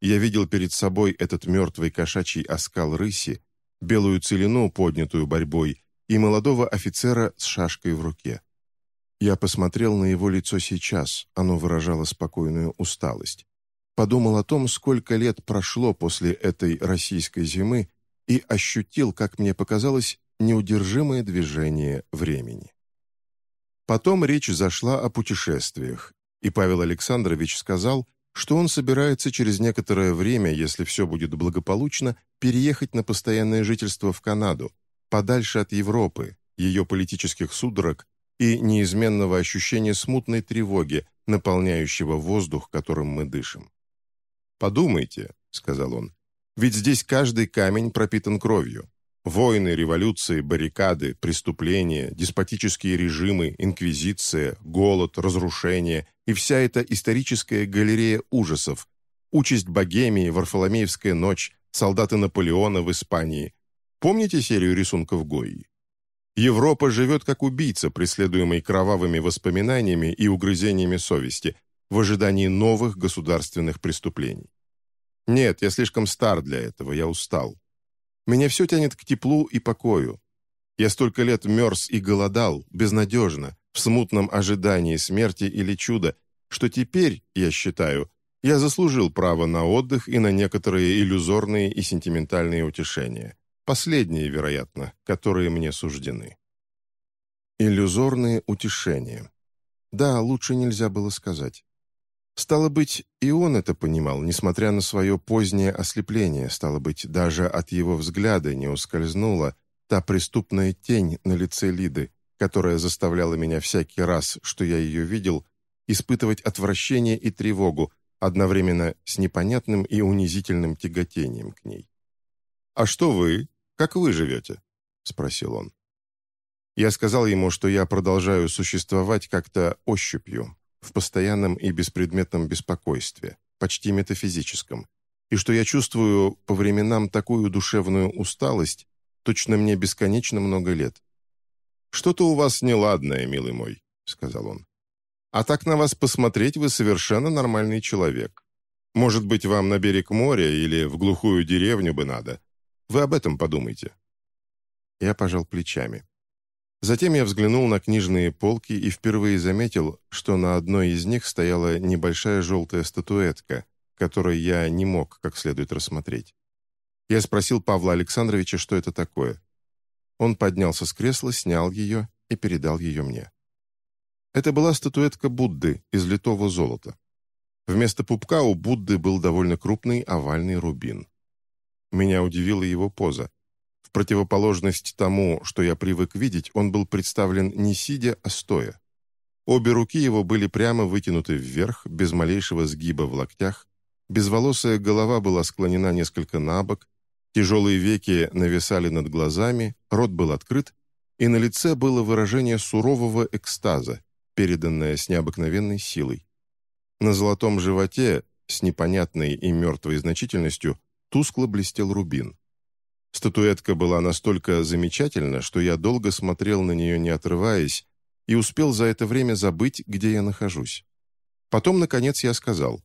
Я видел перед собой этот мертвый кошачий оскал рыси, белую целину, поднятую борьбой, и молодого офицера с шашкой в руке. Я посмотрел на его лицо сейчас, оно выражало спокойную усталость. Подумал о том, сколько лет прошло после этой российской зимы, и ощутил, как мне показалось, неудержимое движение времени. Потом речь зашла о путешествиях, и Павел Александрович сказал, что он собирается через некоторое время, если все будет благополучно, переехать на постоянное жительство в Канаду, подальше от Европы, ее политических судорог и неизменного ощущения смутной тревоги, наполняющего воздух, которым мы дышим. «Подумайте», — сказал он, — «ведь здесь каждый камень пропитан кровью. Войны, революции, баррикады, преступления, деспотические режимы, инквизиция, голод, разрушение и вся эта историческая галерея ужасов, участь Богемии, Варфоломеевская ночь, солдаты Наполеона в Испании. Помните серию рисунков Гои? Европа живет как убийца, преследуемый кровавыми воспоминаниями и угрызениями совести, в ожидании новых государственных преступлений. Нет, я слишком стар для этого, я устал. Меня все тянет к теплу и покою. Я столько лет мерз и голодал, безнадежно, в смутном ожидании смерти или чуда, что теперь, я считаю, я заслужил право на отдых и на некоторые иллюзорные и сентиментальные утешения. Последние, вероятно, которые мне суждены. Иллюзорные утешения. Да, лучше нельзя было сказать. Стало быть, и он это понимал, несмотря на свое позднее ослепление, стало быть, даже от его взгляда не ускользнула та преступная тень на лице Лиды, которая заставляла меня всякий раз, что я ее видел, испытывать отвращение и тревогу, одновременно с непонятным и унизительным тяготением к ней. «А что вы? Как вы живете?» — спросил он. Я сказал ему, что я продолжаю существовать как-то ощупью, в постоянном и беспредметном беспокойстве, почти метафизическом, и что я чувствую по временам такую душевную усталость, точно мне бесконечно много лет. «Что-то у вас неладное, милый мой», — сказал он. «А так на вас посмотреть вы совершенно нормальный человек. Может быть, вам на берег моря или в глухую деревню бы надо. Вы об этом подумайте». Я пожал плечами. Затем я взглянул на книжные полки и впервые заметил, что на одной из них стояла небольшая желтая статуэтка, которую я не мог как следует рассмотреть. Я спросил Павла Александровича, что это такое. Он поднялся с кресла, снял ее и передал ее мне. Это была статуэтка Будды из литого золота. Вместо пупка у Будды был довольно крупный овальный рубин. Меня удивила его поза. В противоположность тому, что я привык видеть, он был представлен не сидя, а стоя. Обе руки его были прямо вытянуты вверх, без малейшего сгиба в локтях, безволосая голова была склонена несколько на бок, тяжелые веки нависали над глазами, рот был открыт, и на лице было выражение сурового экстаза, переданное с необыкновенной силой. На золотом животе, с непонятной и мертвой значительностью, тускло блестел рубин. Статуэтка была настолько замечательна, что я долго смотрел на нее, не отрываясь, и успел за это время забыть, где я нахожусь. Потом, наконец, я сказал,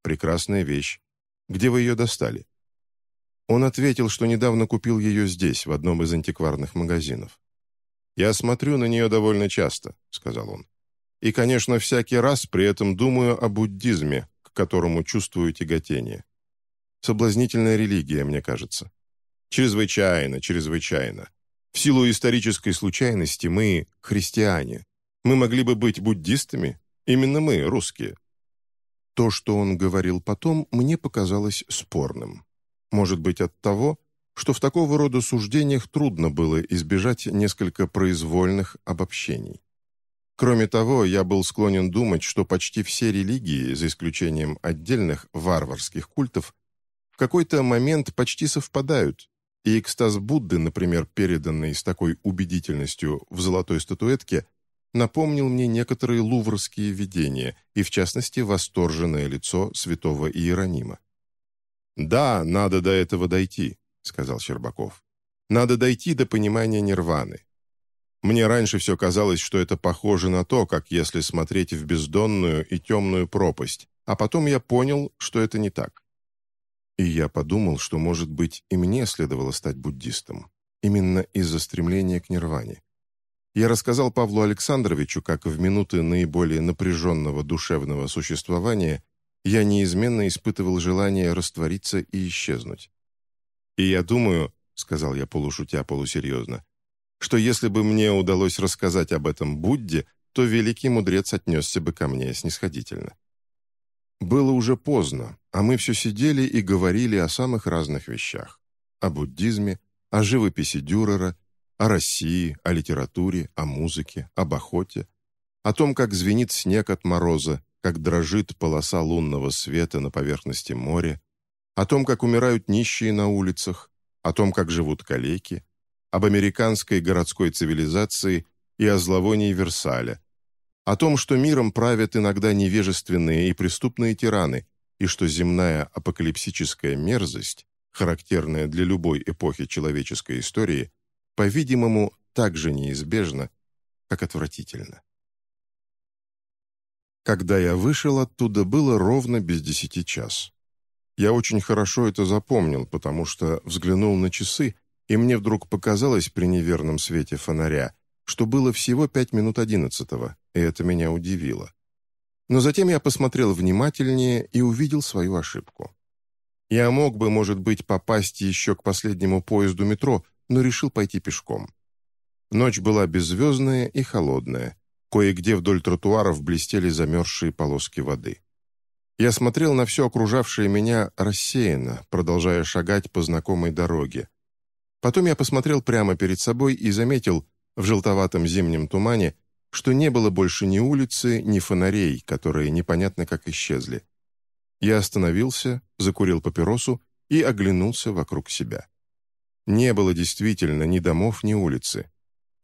«Прекрасная вещь. Где вы ее достали?» Он ответил, что недавно купил ее здесь, в одном из антикварных магазинов. «Я смотрю на нее довольно часто», — сказал он. «И, конечно, всякий раз при этом думаю о буддизме, к которому чувствую тяготение. Соблазнительная религия, мне кажется. Чрезвычайно, чрезвычайно. В силу исторической случайности мы христиане. Мы могли бы быть буддистами. Именно мы, русские. То, что он говорил потом, мне показалось спорным. Может быть, от того, что в такого рода суждениях трудно было избежать несколько произвольных обобщений. Кроме того, я был склонен думать, что почти все религии, за исключением отдельных варварских культов, в какой-то момент почти совпадают, и экстаз Будды, например, переданный с такой убедительностью в золотой статуэтке, напомнил мне некоторые луврские видения, и в частности восторженное лицо святого Иеронима. «Да, надо до этого дойти», — сказал Щербаков. «Надо дойти до понимания нирваны. Мне раньше все казалось, что это похоже на то, как если смотреть в бездонную и темную пропасть, а потом я понял, что это не так. И я подумал, что, может быть, и мне следовало стать буддистом, именно из-за стремления к нирване. Я рассказал Павлу Александровичу, как в минуты наиболее напряженного душевного существования я неизменно испытывал желание раствориться и исчезнуть. «И я думаю», — сказал я полушутя полусерьезно, «что если бы мне удалось рассказать об этом Будде, то великий мудрец отнесся бы ко мне снисходительно». Было уже поздно, а мы все сидели и говорили о самых разных вещах. О буддизме, о живописи Дюрера, о России, о литературе, о музыке, об охоте, о том, как звенит снег от мороза, как дрожит полоса лунного света на поверхности моря, о том, как умирают нищие на улицах, о том, как живут калеки, об американской городской цивилизации и о зловонии Версаля, о том, что миром правят иногда невежественные и преступные тираны, и что земная апокалипсическая мерзость, характерная для любой эпохи человеческой истории, по-видимому, так же неизбежна, как отвратительно. Когда я вышел оттуда, было ровно без десяти час. Я очень хорошо это запомнил, потому что взглянул на часы, и мне вдруг показалось при неверном свете фонаря, что было всего пять минут одиннадцатого, и это меня удивило. Но затем я посмотрел внимательнее и увидел свою ошибку. Я мог бы, может быть, попасть еще к последнему поезду метро, но решил пойти пешком. Ночь была беззвездная и холодная. Кое-где вдоль тротуаров блестели замерзшие полоски воды. Я смотрел на все окружавшее меня рассеянно, продолжая шагать по знакомой дороге. Потом я посмотрел прямо перед собой и заметил в желтоватом зимнем тумане, что не было больше ни улицы, ни фонарей, которые непонятно как исчезли. Я остановился, закурил папиросу и оглянулся вокруг себя. Не было действительно ни домов, ни улицы.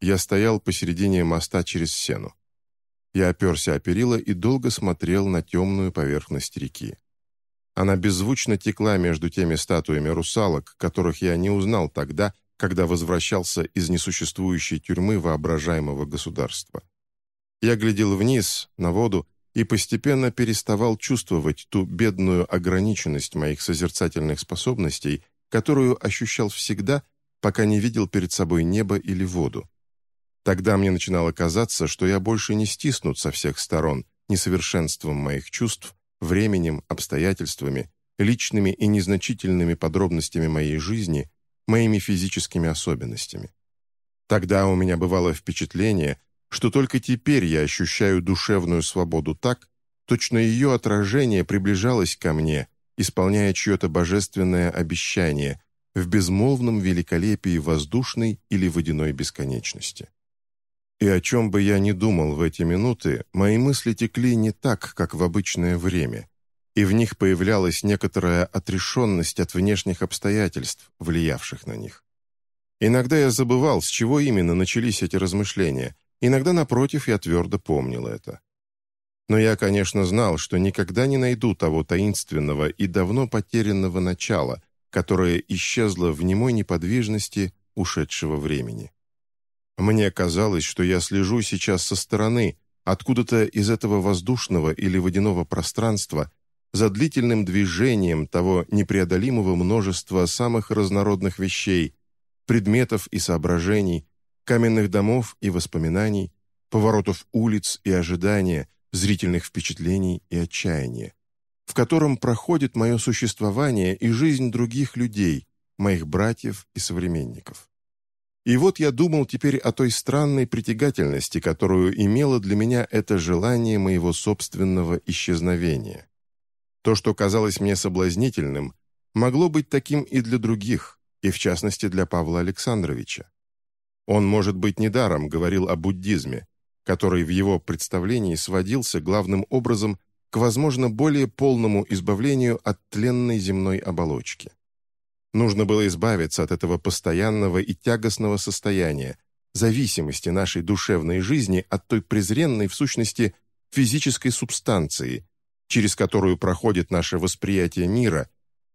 Я стоял посередине моста через сену. Я оперся о перила и долго смотрел на темную поверхность реки. Она беззвучно текла между теми статуями русалок, которых я не узнал тогда, когда возвращался из несуществующей тюрьмы воображаемого государства. Я глядел вниз, на воду, и постепенно переставал чувствовать ту бедную ограниченность моих созерцательных способностей, которую ощущал всегда, пока не видел перед собой небо или воду. Тогда мне начинало казаться, что я больше не стиснут со всех сторон несовершенством моих чувств, временем, обстоятельствами, личными и незначительными подробностями моей жизни, моими физическими особенностями. Тогда у меня бывало впечатление, что только теперь я ощущаю душевную свободу так, точно ее отражение приближалось ко мне, исполняя чье-то божественное обещание в безмолвном великолепии воздушной или водяной бесконечности. И о чем бы я ни думал в эти минуты, мои мысли текли не так, как в обычное время, и в них появлялась некоторая отрешенность от внешних обстоятельств, влиявших на них. Иногда я забывал, с чего именно начались эти размышления, иногда, напротив, я твердо помнил это. Но я, конечно, знал, что никогда не найду того таинственного и давно потерянного начала, которое исчезло в немой неподвижности ушедшего времени. Мне казалось, что я слежу сейчас со стороны, откуда-то из этого воздушного или водяного пространства, за длительным движением того непреодолимого множества самых разнородных вещей, предметов и соображений, каменных домов и воспоминаний, поворотов улиц и ожидания, зрительных впечатлений и отчаяния, в котором проходит мое существование и жизнь других людей, моих братьев и современников. И вот я думал теперь о той странной притягательности, которую имело для меня это желание моего собственного исчезновения. То, что казалось мне соблазнительным, могло быть таким и для других, и в частности для Павла Александровича. Он, может быть, недаром говорил о буддизме, который в его представлении сводился главным образом к, возможно, более полному избавлению от тленной земной оболочки. Нужно было избавиться от этого постоянного и тягостного состояния, зависимости нашей душевной жизни от той презренной, в сущности, физической субстанции, через которую проходит наше восприятие мира,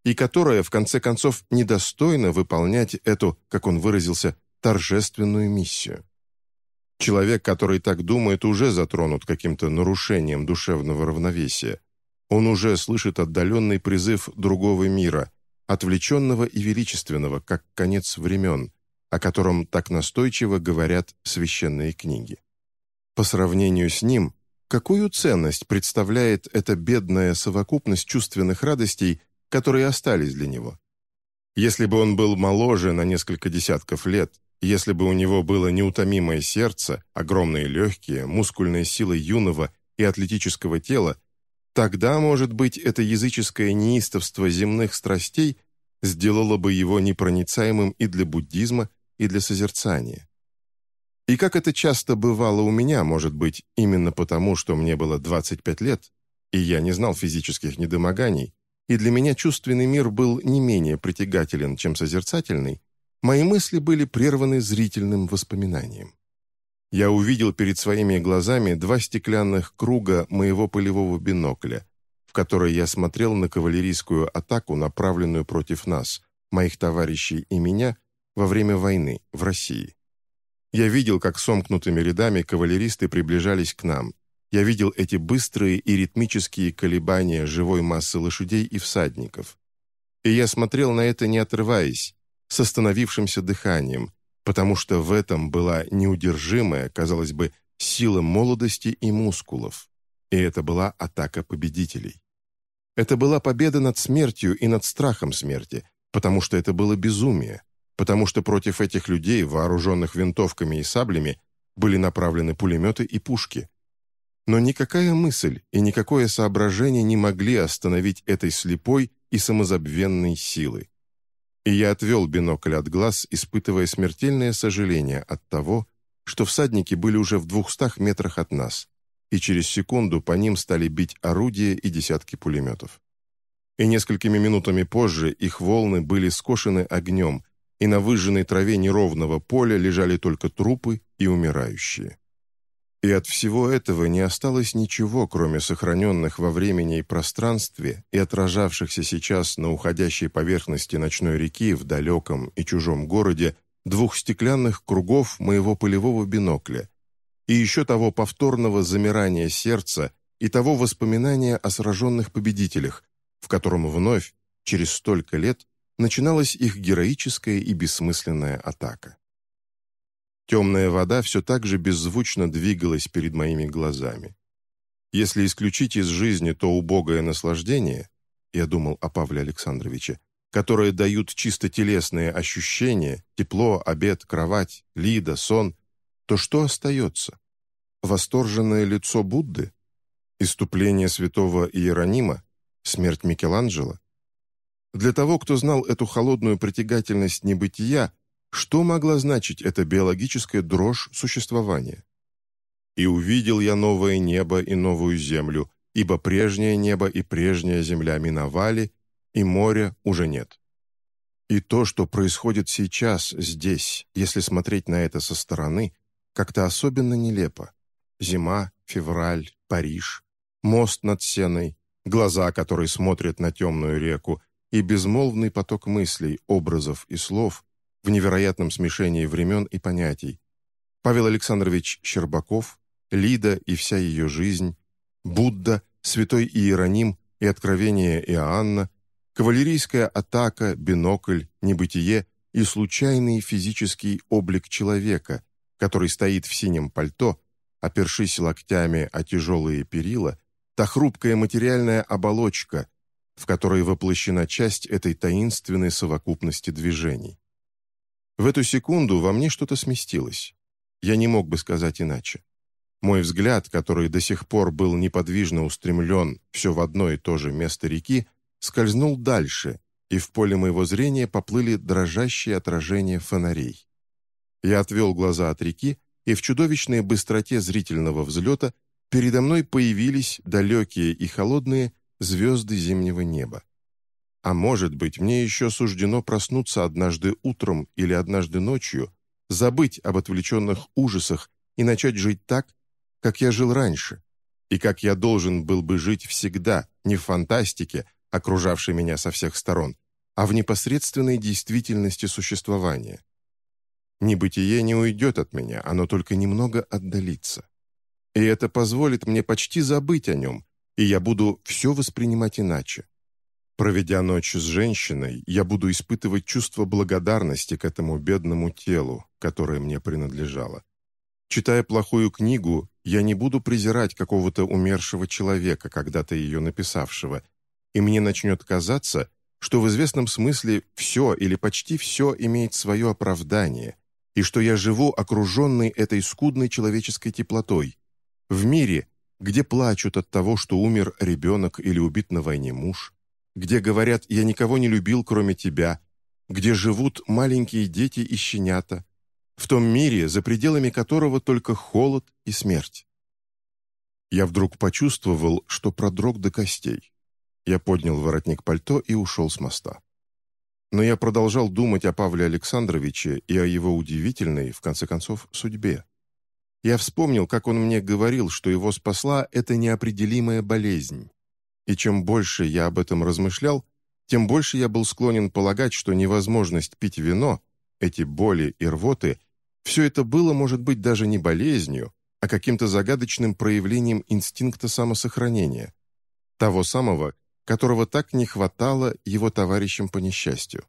и которая, в конце концов, недостойна выполнять эту, как он выразился, торжественную миссию. Человек, который так думает, уже затронут каким-то нарушением душевного равновесия. Он уже слышит отдаленный призыв другого мира – отвлеченного и величественного, как конец времен, о котором так настойчиво говорят священные книги. По сравнению с ним, какую ценность представляет эта бедная совокупность чувственных радостей, которые остались для него? Если бы он был моложе на несколько десятков лет, если бы у него было неутомимое сердце, огромные легкие, мускульная сила юного и атлетического тела, Тогда, может быть, это языческое неистовство земных страстей сделало бы его непроницаемым и для буддизма, и для созерцания. И как это часто бывало у меня, может быть, именно потому, что мне было 25 лет, и я не знал физических недомоганий, и для меня чувственный мир был не менее притягателен, чем созерцательный, мои мысли были прерваны зрительным воспоминанием. Я увидел перед своими глазами два стеклянных круга моего полевого бинокля, в который я смотрел на кавалерийскую атаку, направленную против нас, моих товарищей и меня, во время войны в России. Я видел, как сомкнутыми рядами кавалеристы приближались к нам, я видел эти быстрые и ритмические колебания живой массы лошадей и всадников. И я смотрел на это не отрываясь, с остановившимся дыханием, потому что в этом была неудержимая, казалось бы, сила молодости и мускулов. И это была атака победителей. Это была победа над смертью и над страхом смерти, потому что это было безумие, потому что против этих людей, вооруженных винтовками и саблями, были направлены пулеметы и пушки, но никакая мысль и никакое соображение не могли остановить этой слепой и самозабвенной силы. И я отвел бинокль от глаз, испытывая смертельное сожаление от того, что всадники были уже в двухстах метрах от нас, и через секунду по ним стали бить орудия и десятки пулеметов. И несколькими минутами позже их волны были скошены огнем, и на выжженной траве неровного поля лежали только трупы и умирающие. И от всего этого не осталось ничего, кроме сохраненных во времени и пространстве и отражавшихся сейчас на уходящей поверхности ночной реки в далеком и чужом городе двух стеклянных кругов моего полевого бинокля и еще того повторного замирания сердца и того воспоминания о сраженных победителях, в котором вновь, через столько лет, начиналась их героическая и бессмысленная атака. Темная вода все так же беззвучно двигалась перед моими глазами. Если исключить из жизни то убогое наслаждение, я думал о Павле Александровиче, которые дают чисто телесные ощущения, тепло, обед, кровать, лида, сон, то что остается? Восторженное лицо Будды? Иступление святого Иеронима? Смерть Микеланджело? Для того, кто знал эту холодную притягательность небытия, что могла значить эта биологическая дрожь существования? «И увидел я новое небо и новую землю, ибо прежнее небо и прежняя земля миновали, и моря уже нет». И то, что происходит сейчас, здесь, если смотреть на это со стороны, как-то особенно нелепо. Зима, февраль, Париж, мост над Сеной, глаза, которые смотрят на темную реку, и безмолвный поток мыслей, образов и слов, в невероятном смешении времен и понятий. Павел Александрович Щербаков, Лида и вся ее жизнь, Будда, святой Иероним и откровение Иоанна, кавалерийская атака, бинокль, небытие и случайный физический облик человека, который стоит в синем пальто, опершись локтями о тяжелые перила, та хрупкая материальная оболочка, в которой воплощена часть этой таинственной совокупности движений. В эту секунду во мне что-то сместилось. Я не мог бы сказать иначе. Мой взгляд, который до сих пор был неподвижно устремлен все в одно и то же место реки, скользнул дальше, и в поле моего зрения поплыли дрожащие отражения фонарей. Я отвел глаза от реки, и в чудовищной быстроте зрительного взлета передо мной появились далекие и холодные звезды зимнего неба. А может быть, мне еще суждено проснуться однажды утром или однажды ночью, забыть об отвлеченных ужасах и начать жить так, как я жил раньше, и как я должен был бы жить всегда, не в фантастике, окружавшей меня со всех сторон, а в непосредственной действительности существования. Небытие не уйдет от меня, оно только немного отдалится. И это позволит мне почти забыть о нем, и я буду все воспринимать иначе. Проведя ночь с женщиной, я буду испытывать чувство благодарности к этому бедному телу, которое мне принадлежало. Читая плохую книгу, я не буду презирать какого-то умершего человека, когда-то ее написавшего, и мне начнет казаться, что в известном смысле все или почти все имеет свое оправдание, и что я живу окруженный этой скудной человеческой теплотой, в мире, где плачут от того, что умер ребенок или убит на войне муж, где говорят «я никого не любил, кроме тебя», где живут маленькие дети и щенята, в том мире, за пределами которого только холод и смерть. Я вдруг почувствовал, что продрог до костей. Я поднял воротник пальто и ушел с моста. Но я продолжал думать о Павле Александровиче и о его удивительной, в конце концов, судьбе. Я вспомнил, как он мне говорил, что его спасла эта неопределимая болезнь. И чем больше я об этом размышлял, тем больше я был склонен полагать, что невозможность пить вино, эти боли и рвоты, все это было, может быть, даже не болезнью, а каким-то загадочным проявлением инстинкта самосохранения, того самого, которого так не хватало его товарищам по несчастью.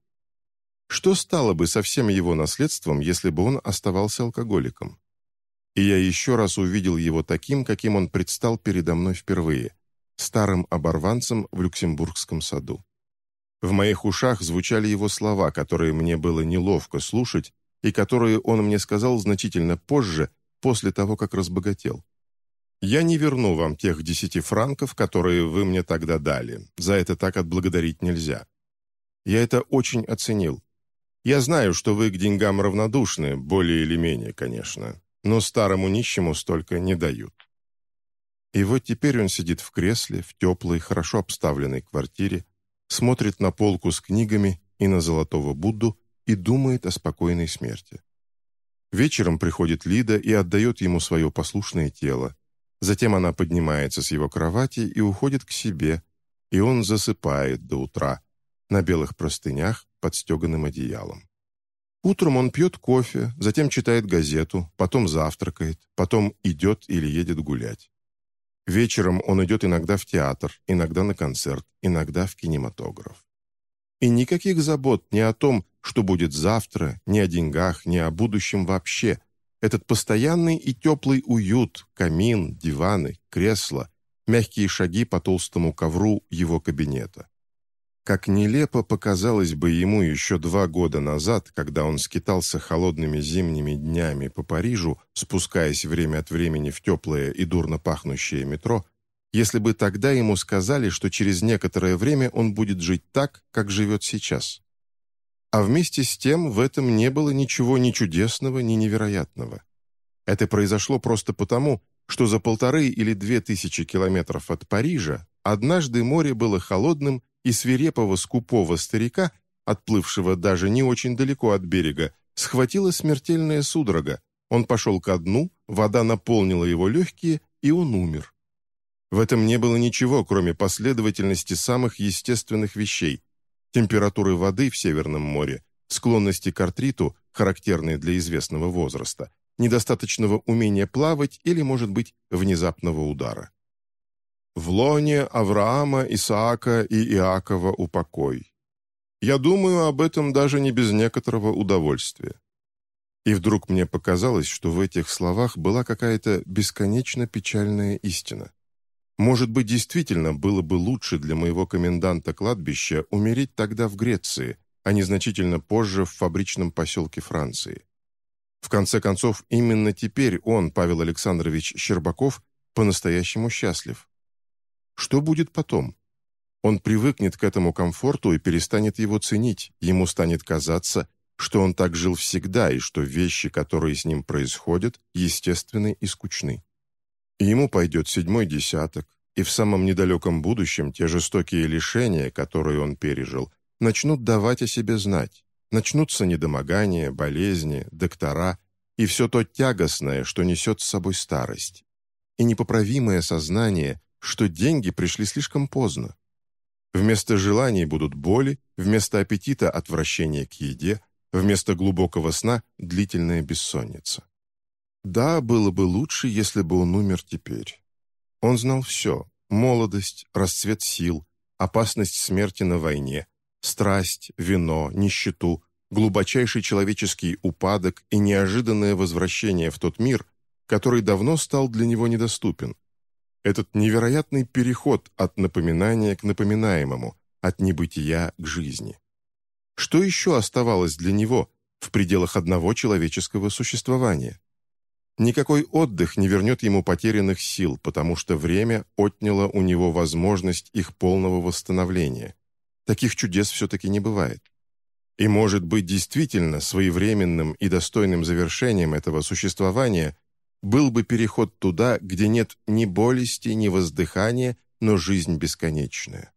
Что стало бы со всем его наследством, если бы он оставался алкоголиком? и я еще раз увидел его таким, каким он предстал передо мной впервые, старым оборванцем в Люксембургском саду. В моих ушах звучали его слова, которые мне было неловко слушать, и которые он мне сказал значительно позже, после того, как разбогател. «Я не верну вам тех десяти франков, которые вы мне тогда дали. За это так отблагодарить нельзя. Я это очень оценил. Я знаю, что вы к деньгам равнодушны, более или менее, конечно но старому нищему столько не дают. И вот теперь он сидит в кресле, в теплой, хорошо обставленной квартире, смотрит на полку с книгами и на золотого Будду и думает о спокойной смерти. Вечером приходит Лида и отдает ему свое послушное тело. Затем она поднимается с его кровати и уходит к себе, и он засыпает до утра на белых простынях под стеганым одеялом. Утром он пьет кофе, затем читает газету, потом завтракает, потом идет или едет гулять. Вечером он идет иногда в театр, иногда на концерт, иногда в кинематограф. И никаких забот ни о том, что будет завтра, ни о деньгах, ни о будущем вообще. Этот постоянный и теплый уют, камин, диваны, кресла, мягкие шаги по толстому ковру его кабинета. Как нелепо показалось бы ему еще два года назад, когда он скитался холодными зимними днями по Парижу, спускаясь время от времени в теплое и дурно пахнущее метро, если бы тогда ему сказали, что через некоторое время он будет жить так, как живет сейчас. А вместе с тем в этом не было ничего ни чудесного, ни невероятного. Это произошло просто потому, что за полторы или две тысячи километров от Парижа однажды море было холодным и свирепого скупого старика, отплывшего даже не очень далеко от берега, схватила смертельная судорога. Он пошел ко дну, вода наполнила его легкие, и он умер. В этом не было ничего, кроме последовательности самых естественных вещей. Температуры воды в Северном море, склонности к артриту, характерные для известного возраста, недостаточного умения плавать или, может быть, внезапного удара. В лоне Авраама, Исаака и Иакова упокой. Я думаю об этом даже не без некоторого удовольствия. И вдруг мне показалось, что в этих словах была какая-то бесконечно печальная истина. Может быть, действительно было бы лучше для моего коменданта кладбища умереть тогда в Греции, а не значительно позже в фабричном поселке Франции. В конце концов, именно теперь он, Павел Александрович Щербаков, по-настоящему счастлив. Что будет потом? Он привыкнет к этому комфорту и перестанет его ценить. Ему станет казаться, что он так жил всегда и что вещи, которые с ним происходят, естественны и скучны. ему пойдет седьмой десяток, и в самом недалеком будущем те жестокие лишения, которые он пережил, начнут давать о себе знать. Начнутся недомогания, болезни, доктора и все то тягостное, что несет с собой старость. И непоправимое сознание, что деньги пришли слишком поздно. Вместо желаний будут боли, вместо аппетита – отвращение к еде, вместо глубокого сна – длительная бессонница. Да, было бы лучше, если бы он умер теперь. Он знал все – молодость, расцвет сил, опасность смерти на войне, страсть, вино, нищету, глубочайший человеческий упадок и неожиданное возвращение в тот мир, который давно стал для него недоступен – этот невероятный переход от напоминания к напоминаемому, от небытия к жизни. Что еще оставалось для него в пределах одного человеческого существования? Никакой отдых не вернет ему потерянных сил, потому что время отняло у него возможность их полного восстановления. Таких чудес все-таки не бывает. И, может быть, действительно своевременным и достойным завершением этого существования был бы переход туда, где нет ни болести, ни воздыхания, но жизнь бесконечная.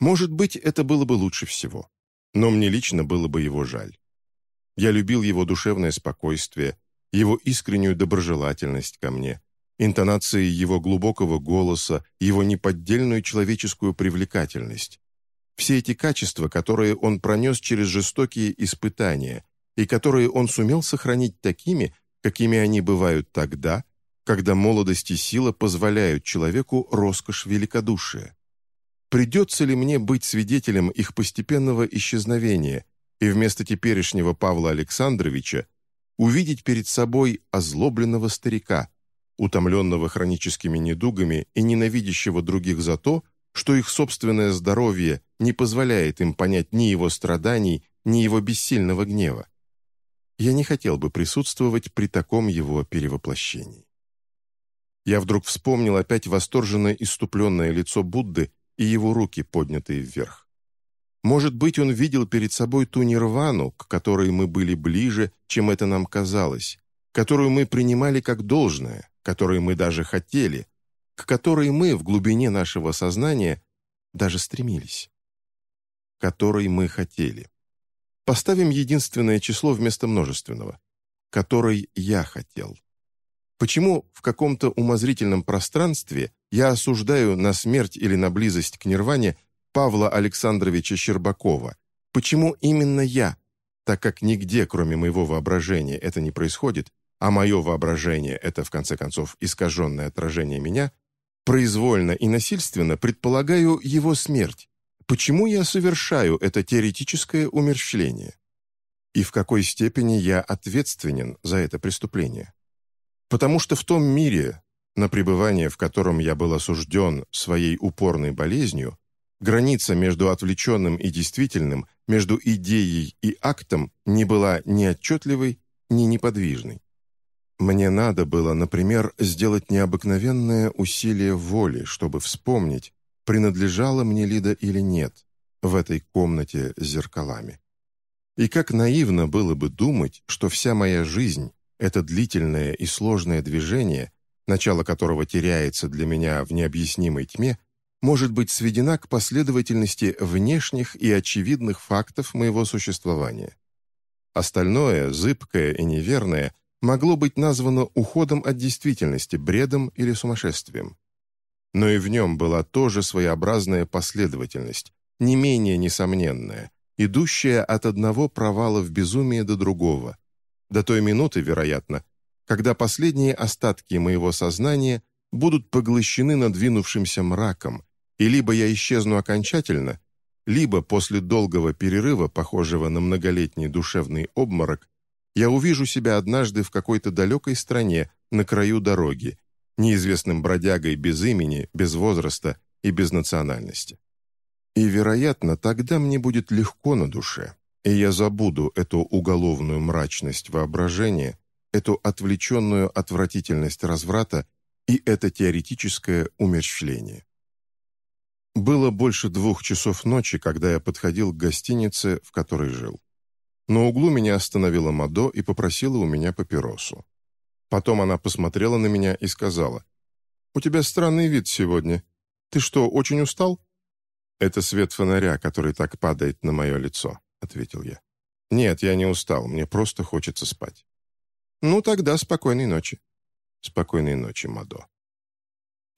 Может быть, это было бы лучше всего. Но мне лично было бы его жаль. Я любил его душевное спокойствие, его искреннюю доброжелательность ко мне, интонации его глубокого голоса, его неподдельную человеческую привлекательность. Все эти качества, которые он пронес через жестокие испытания и которые он сумел сохранить такими, какими они бывают тогда, когда молодость и сила позволяют человеку роскошь великодушия. Придется ли мне быть свидетелем их постепенного исчезновения и вместо теперешнего Павла Александровича увидеть перед собой озлобленного старика, утомленного хроническими недугами и ненавидящего других за то, что их собственное здоровье не позволяет им понять ни его страданий, ни его бессильного гнева. Я не хотел бы присутствовать при таком его перевоплощении. Я вдруг вспомнил опять восторженное иступленное лицо Будды и его руки, поднятые вверх. Может быть, он видел перед собой ту нирвану, к которой мы были ближе, чем это нам казалось, которую мы принимали как должное, которой мы даже хотели, к которой мы в глубине нашего сознания даже стремились. Которой мы хотели. Поставим единственное число вместо множественного. Которой я хотел. Почему в каком-то умозрительном пространстве я осуждаю на смерть или на близость к нирване Павла Александровича Щербакова. Почему именно я? Так как нигде, кроме моего воображения, это не происходит, а мое воображение – это, в конце концов, искаженное отражение меня, произвольно и насильственно предполагаю его смерть. Почему я совершаю это теоретическое умерщвление? И в какой степени я ответственен за это преступление? Потому что в том мире, на пребывание в котором я был осужден своей упорной болезнью, граница между отвлеченным и действительным, между идеей и актом не была ни отчетливой, ни неподвижной. Мне надо было, например, сделать необыкновенное усилие воли, чтобы вспомнить, принадлежала мне Лида или нет в этой комнате с зеркалами. И как наивно было бы думать, что вся моя жизнь — это длительное и сложное движение, начало которого теряется для меня в необъяснимой тьме, может быть сведена к последовательности внешних и очевидных фактов моего существования. Остальное, зыбкое и неверное, могло быть названо уходом от действительности, бредом или сумасшествием. Но и в нем была тоже своеобразная последовательность, не менее несомненная, идущая от одного провала в безумие до другого, до той минуты, вероятно, когда последние остатки моего сознания будут поглощены надвинувшимся мраком, и либо я исчезну окончательно, либо после долгого перерыва, похожего на многолетний душевный обморок, я увижу себя однажды в какой-то далекой стране на краю дороги, неизвестным бродягой без имени, без возраста и без национальности. И, вероятно, тогда мне будет легко на душе, и я забуду эту уголовную мрачность воображения эту отвлеченную отвратительность разврата и это теоретическое умерщвление. Было больше двух часов ночи, когда я подходил к гостинице, в которой жил. На углу меня остановила Мадо и попросила у меня папиросу. Потом она посмотрела на меня и сказала, «У тебя странный вид сегодня. Ты что, очень устал?» «Это свет фонаря, который так падает на мое лицо», — ответил я. «Нет, я не устал, мне просто хочется спать». «Ну, тогда спокойной ночи». «Спокойной ночи, Мадо».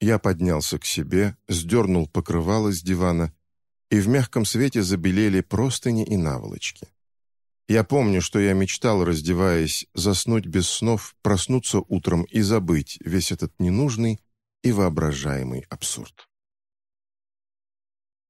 Я поднялся к себе, сдернул покрывало с дивана, и в мягком свете забелели простыни и наволочки. Я помню, что я мечтал, раздеваясь, заснуть без снов, проснуться утром и забыть весь этот ненужный и воображаемый абсурд.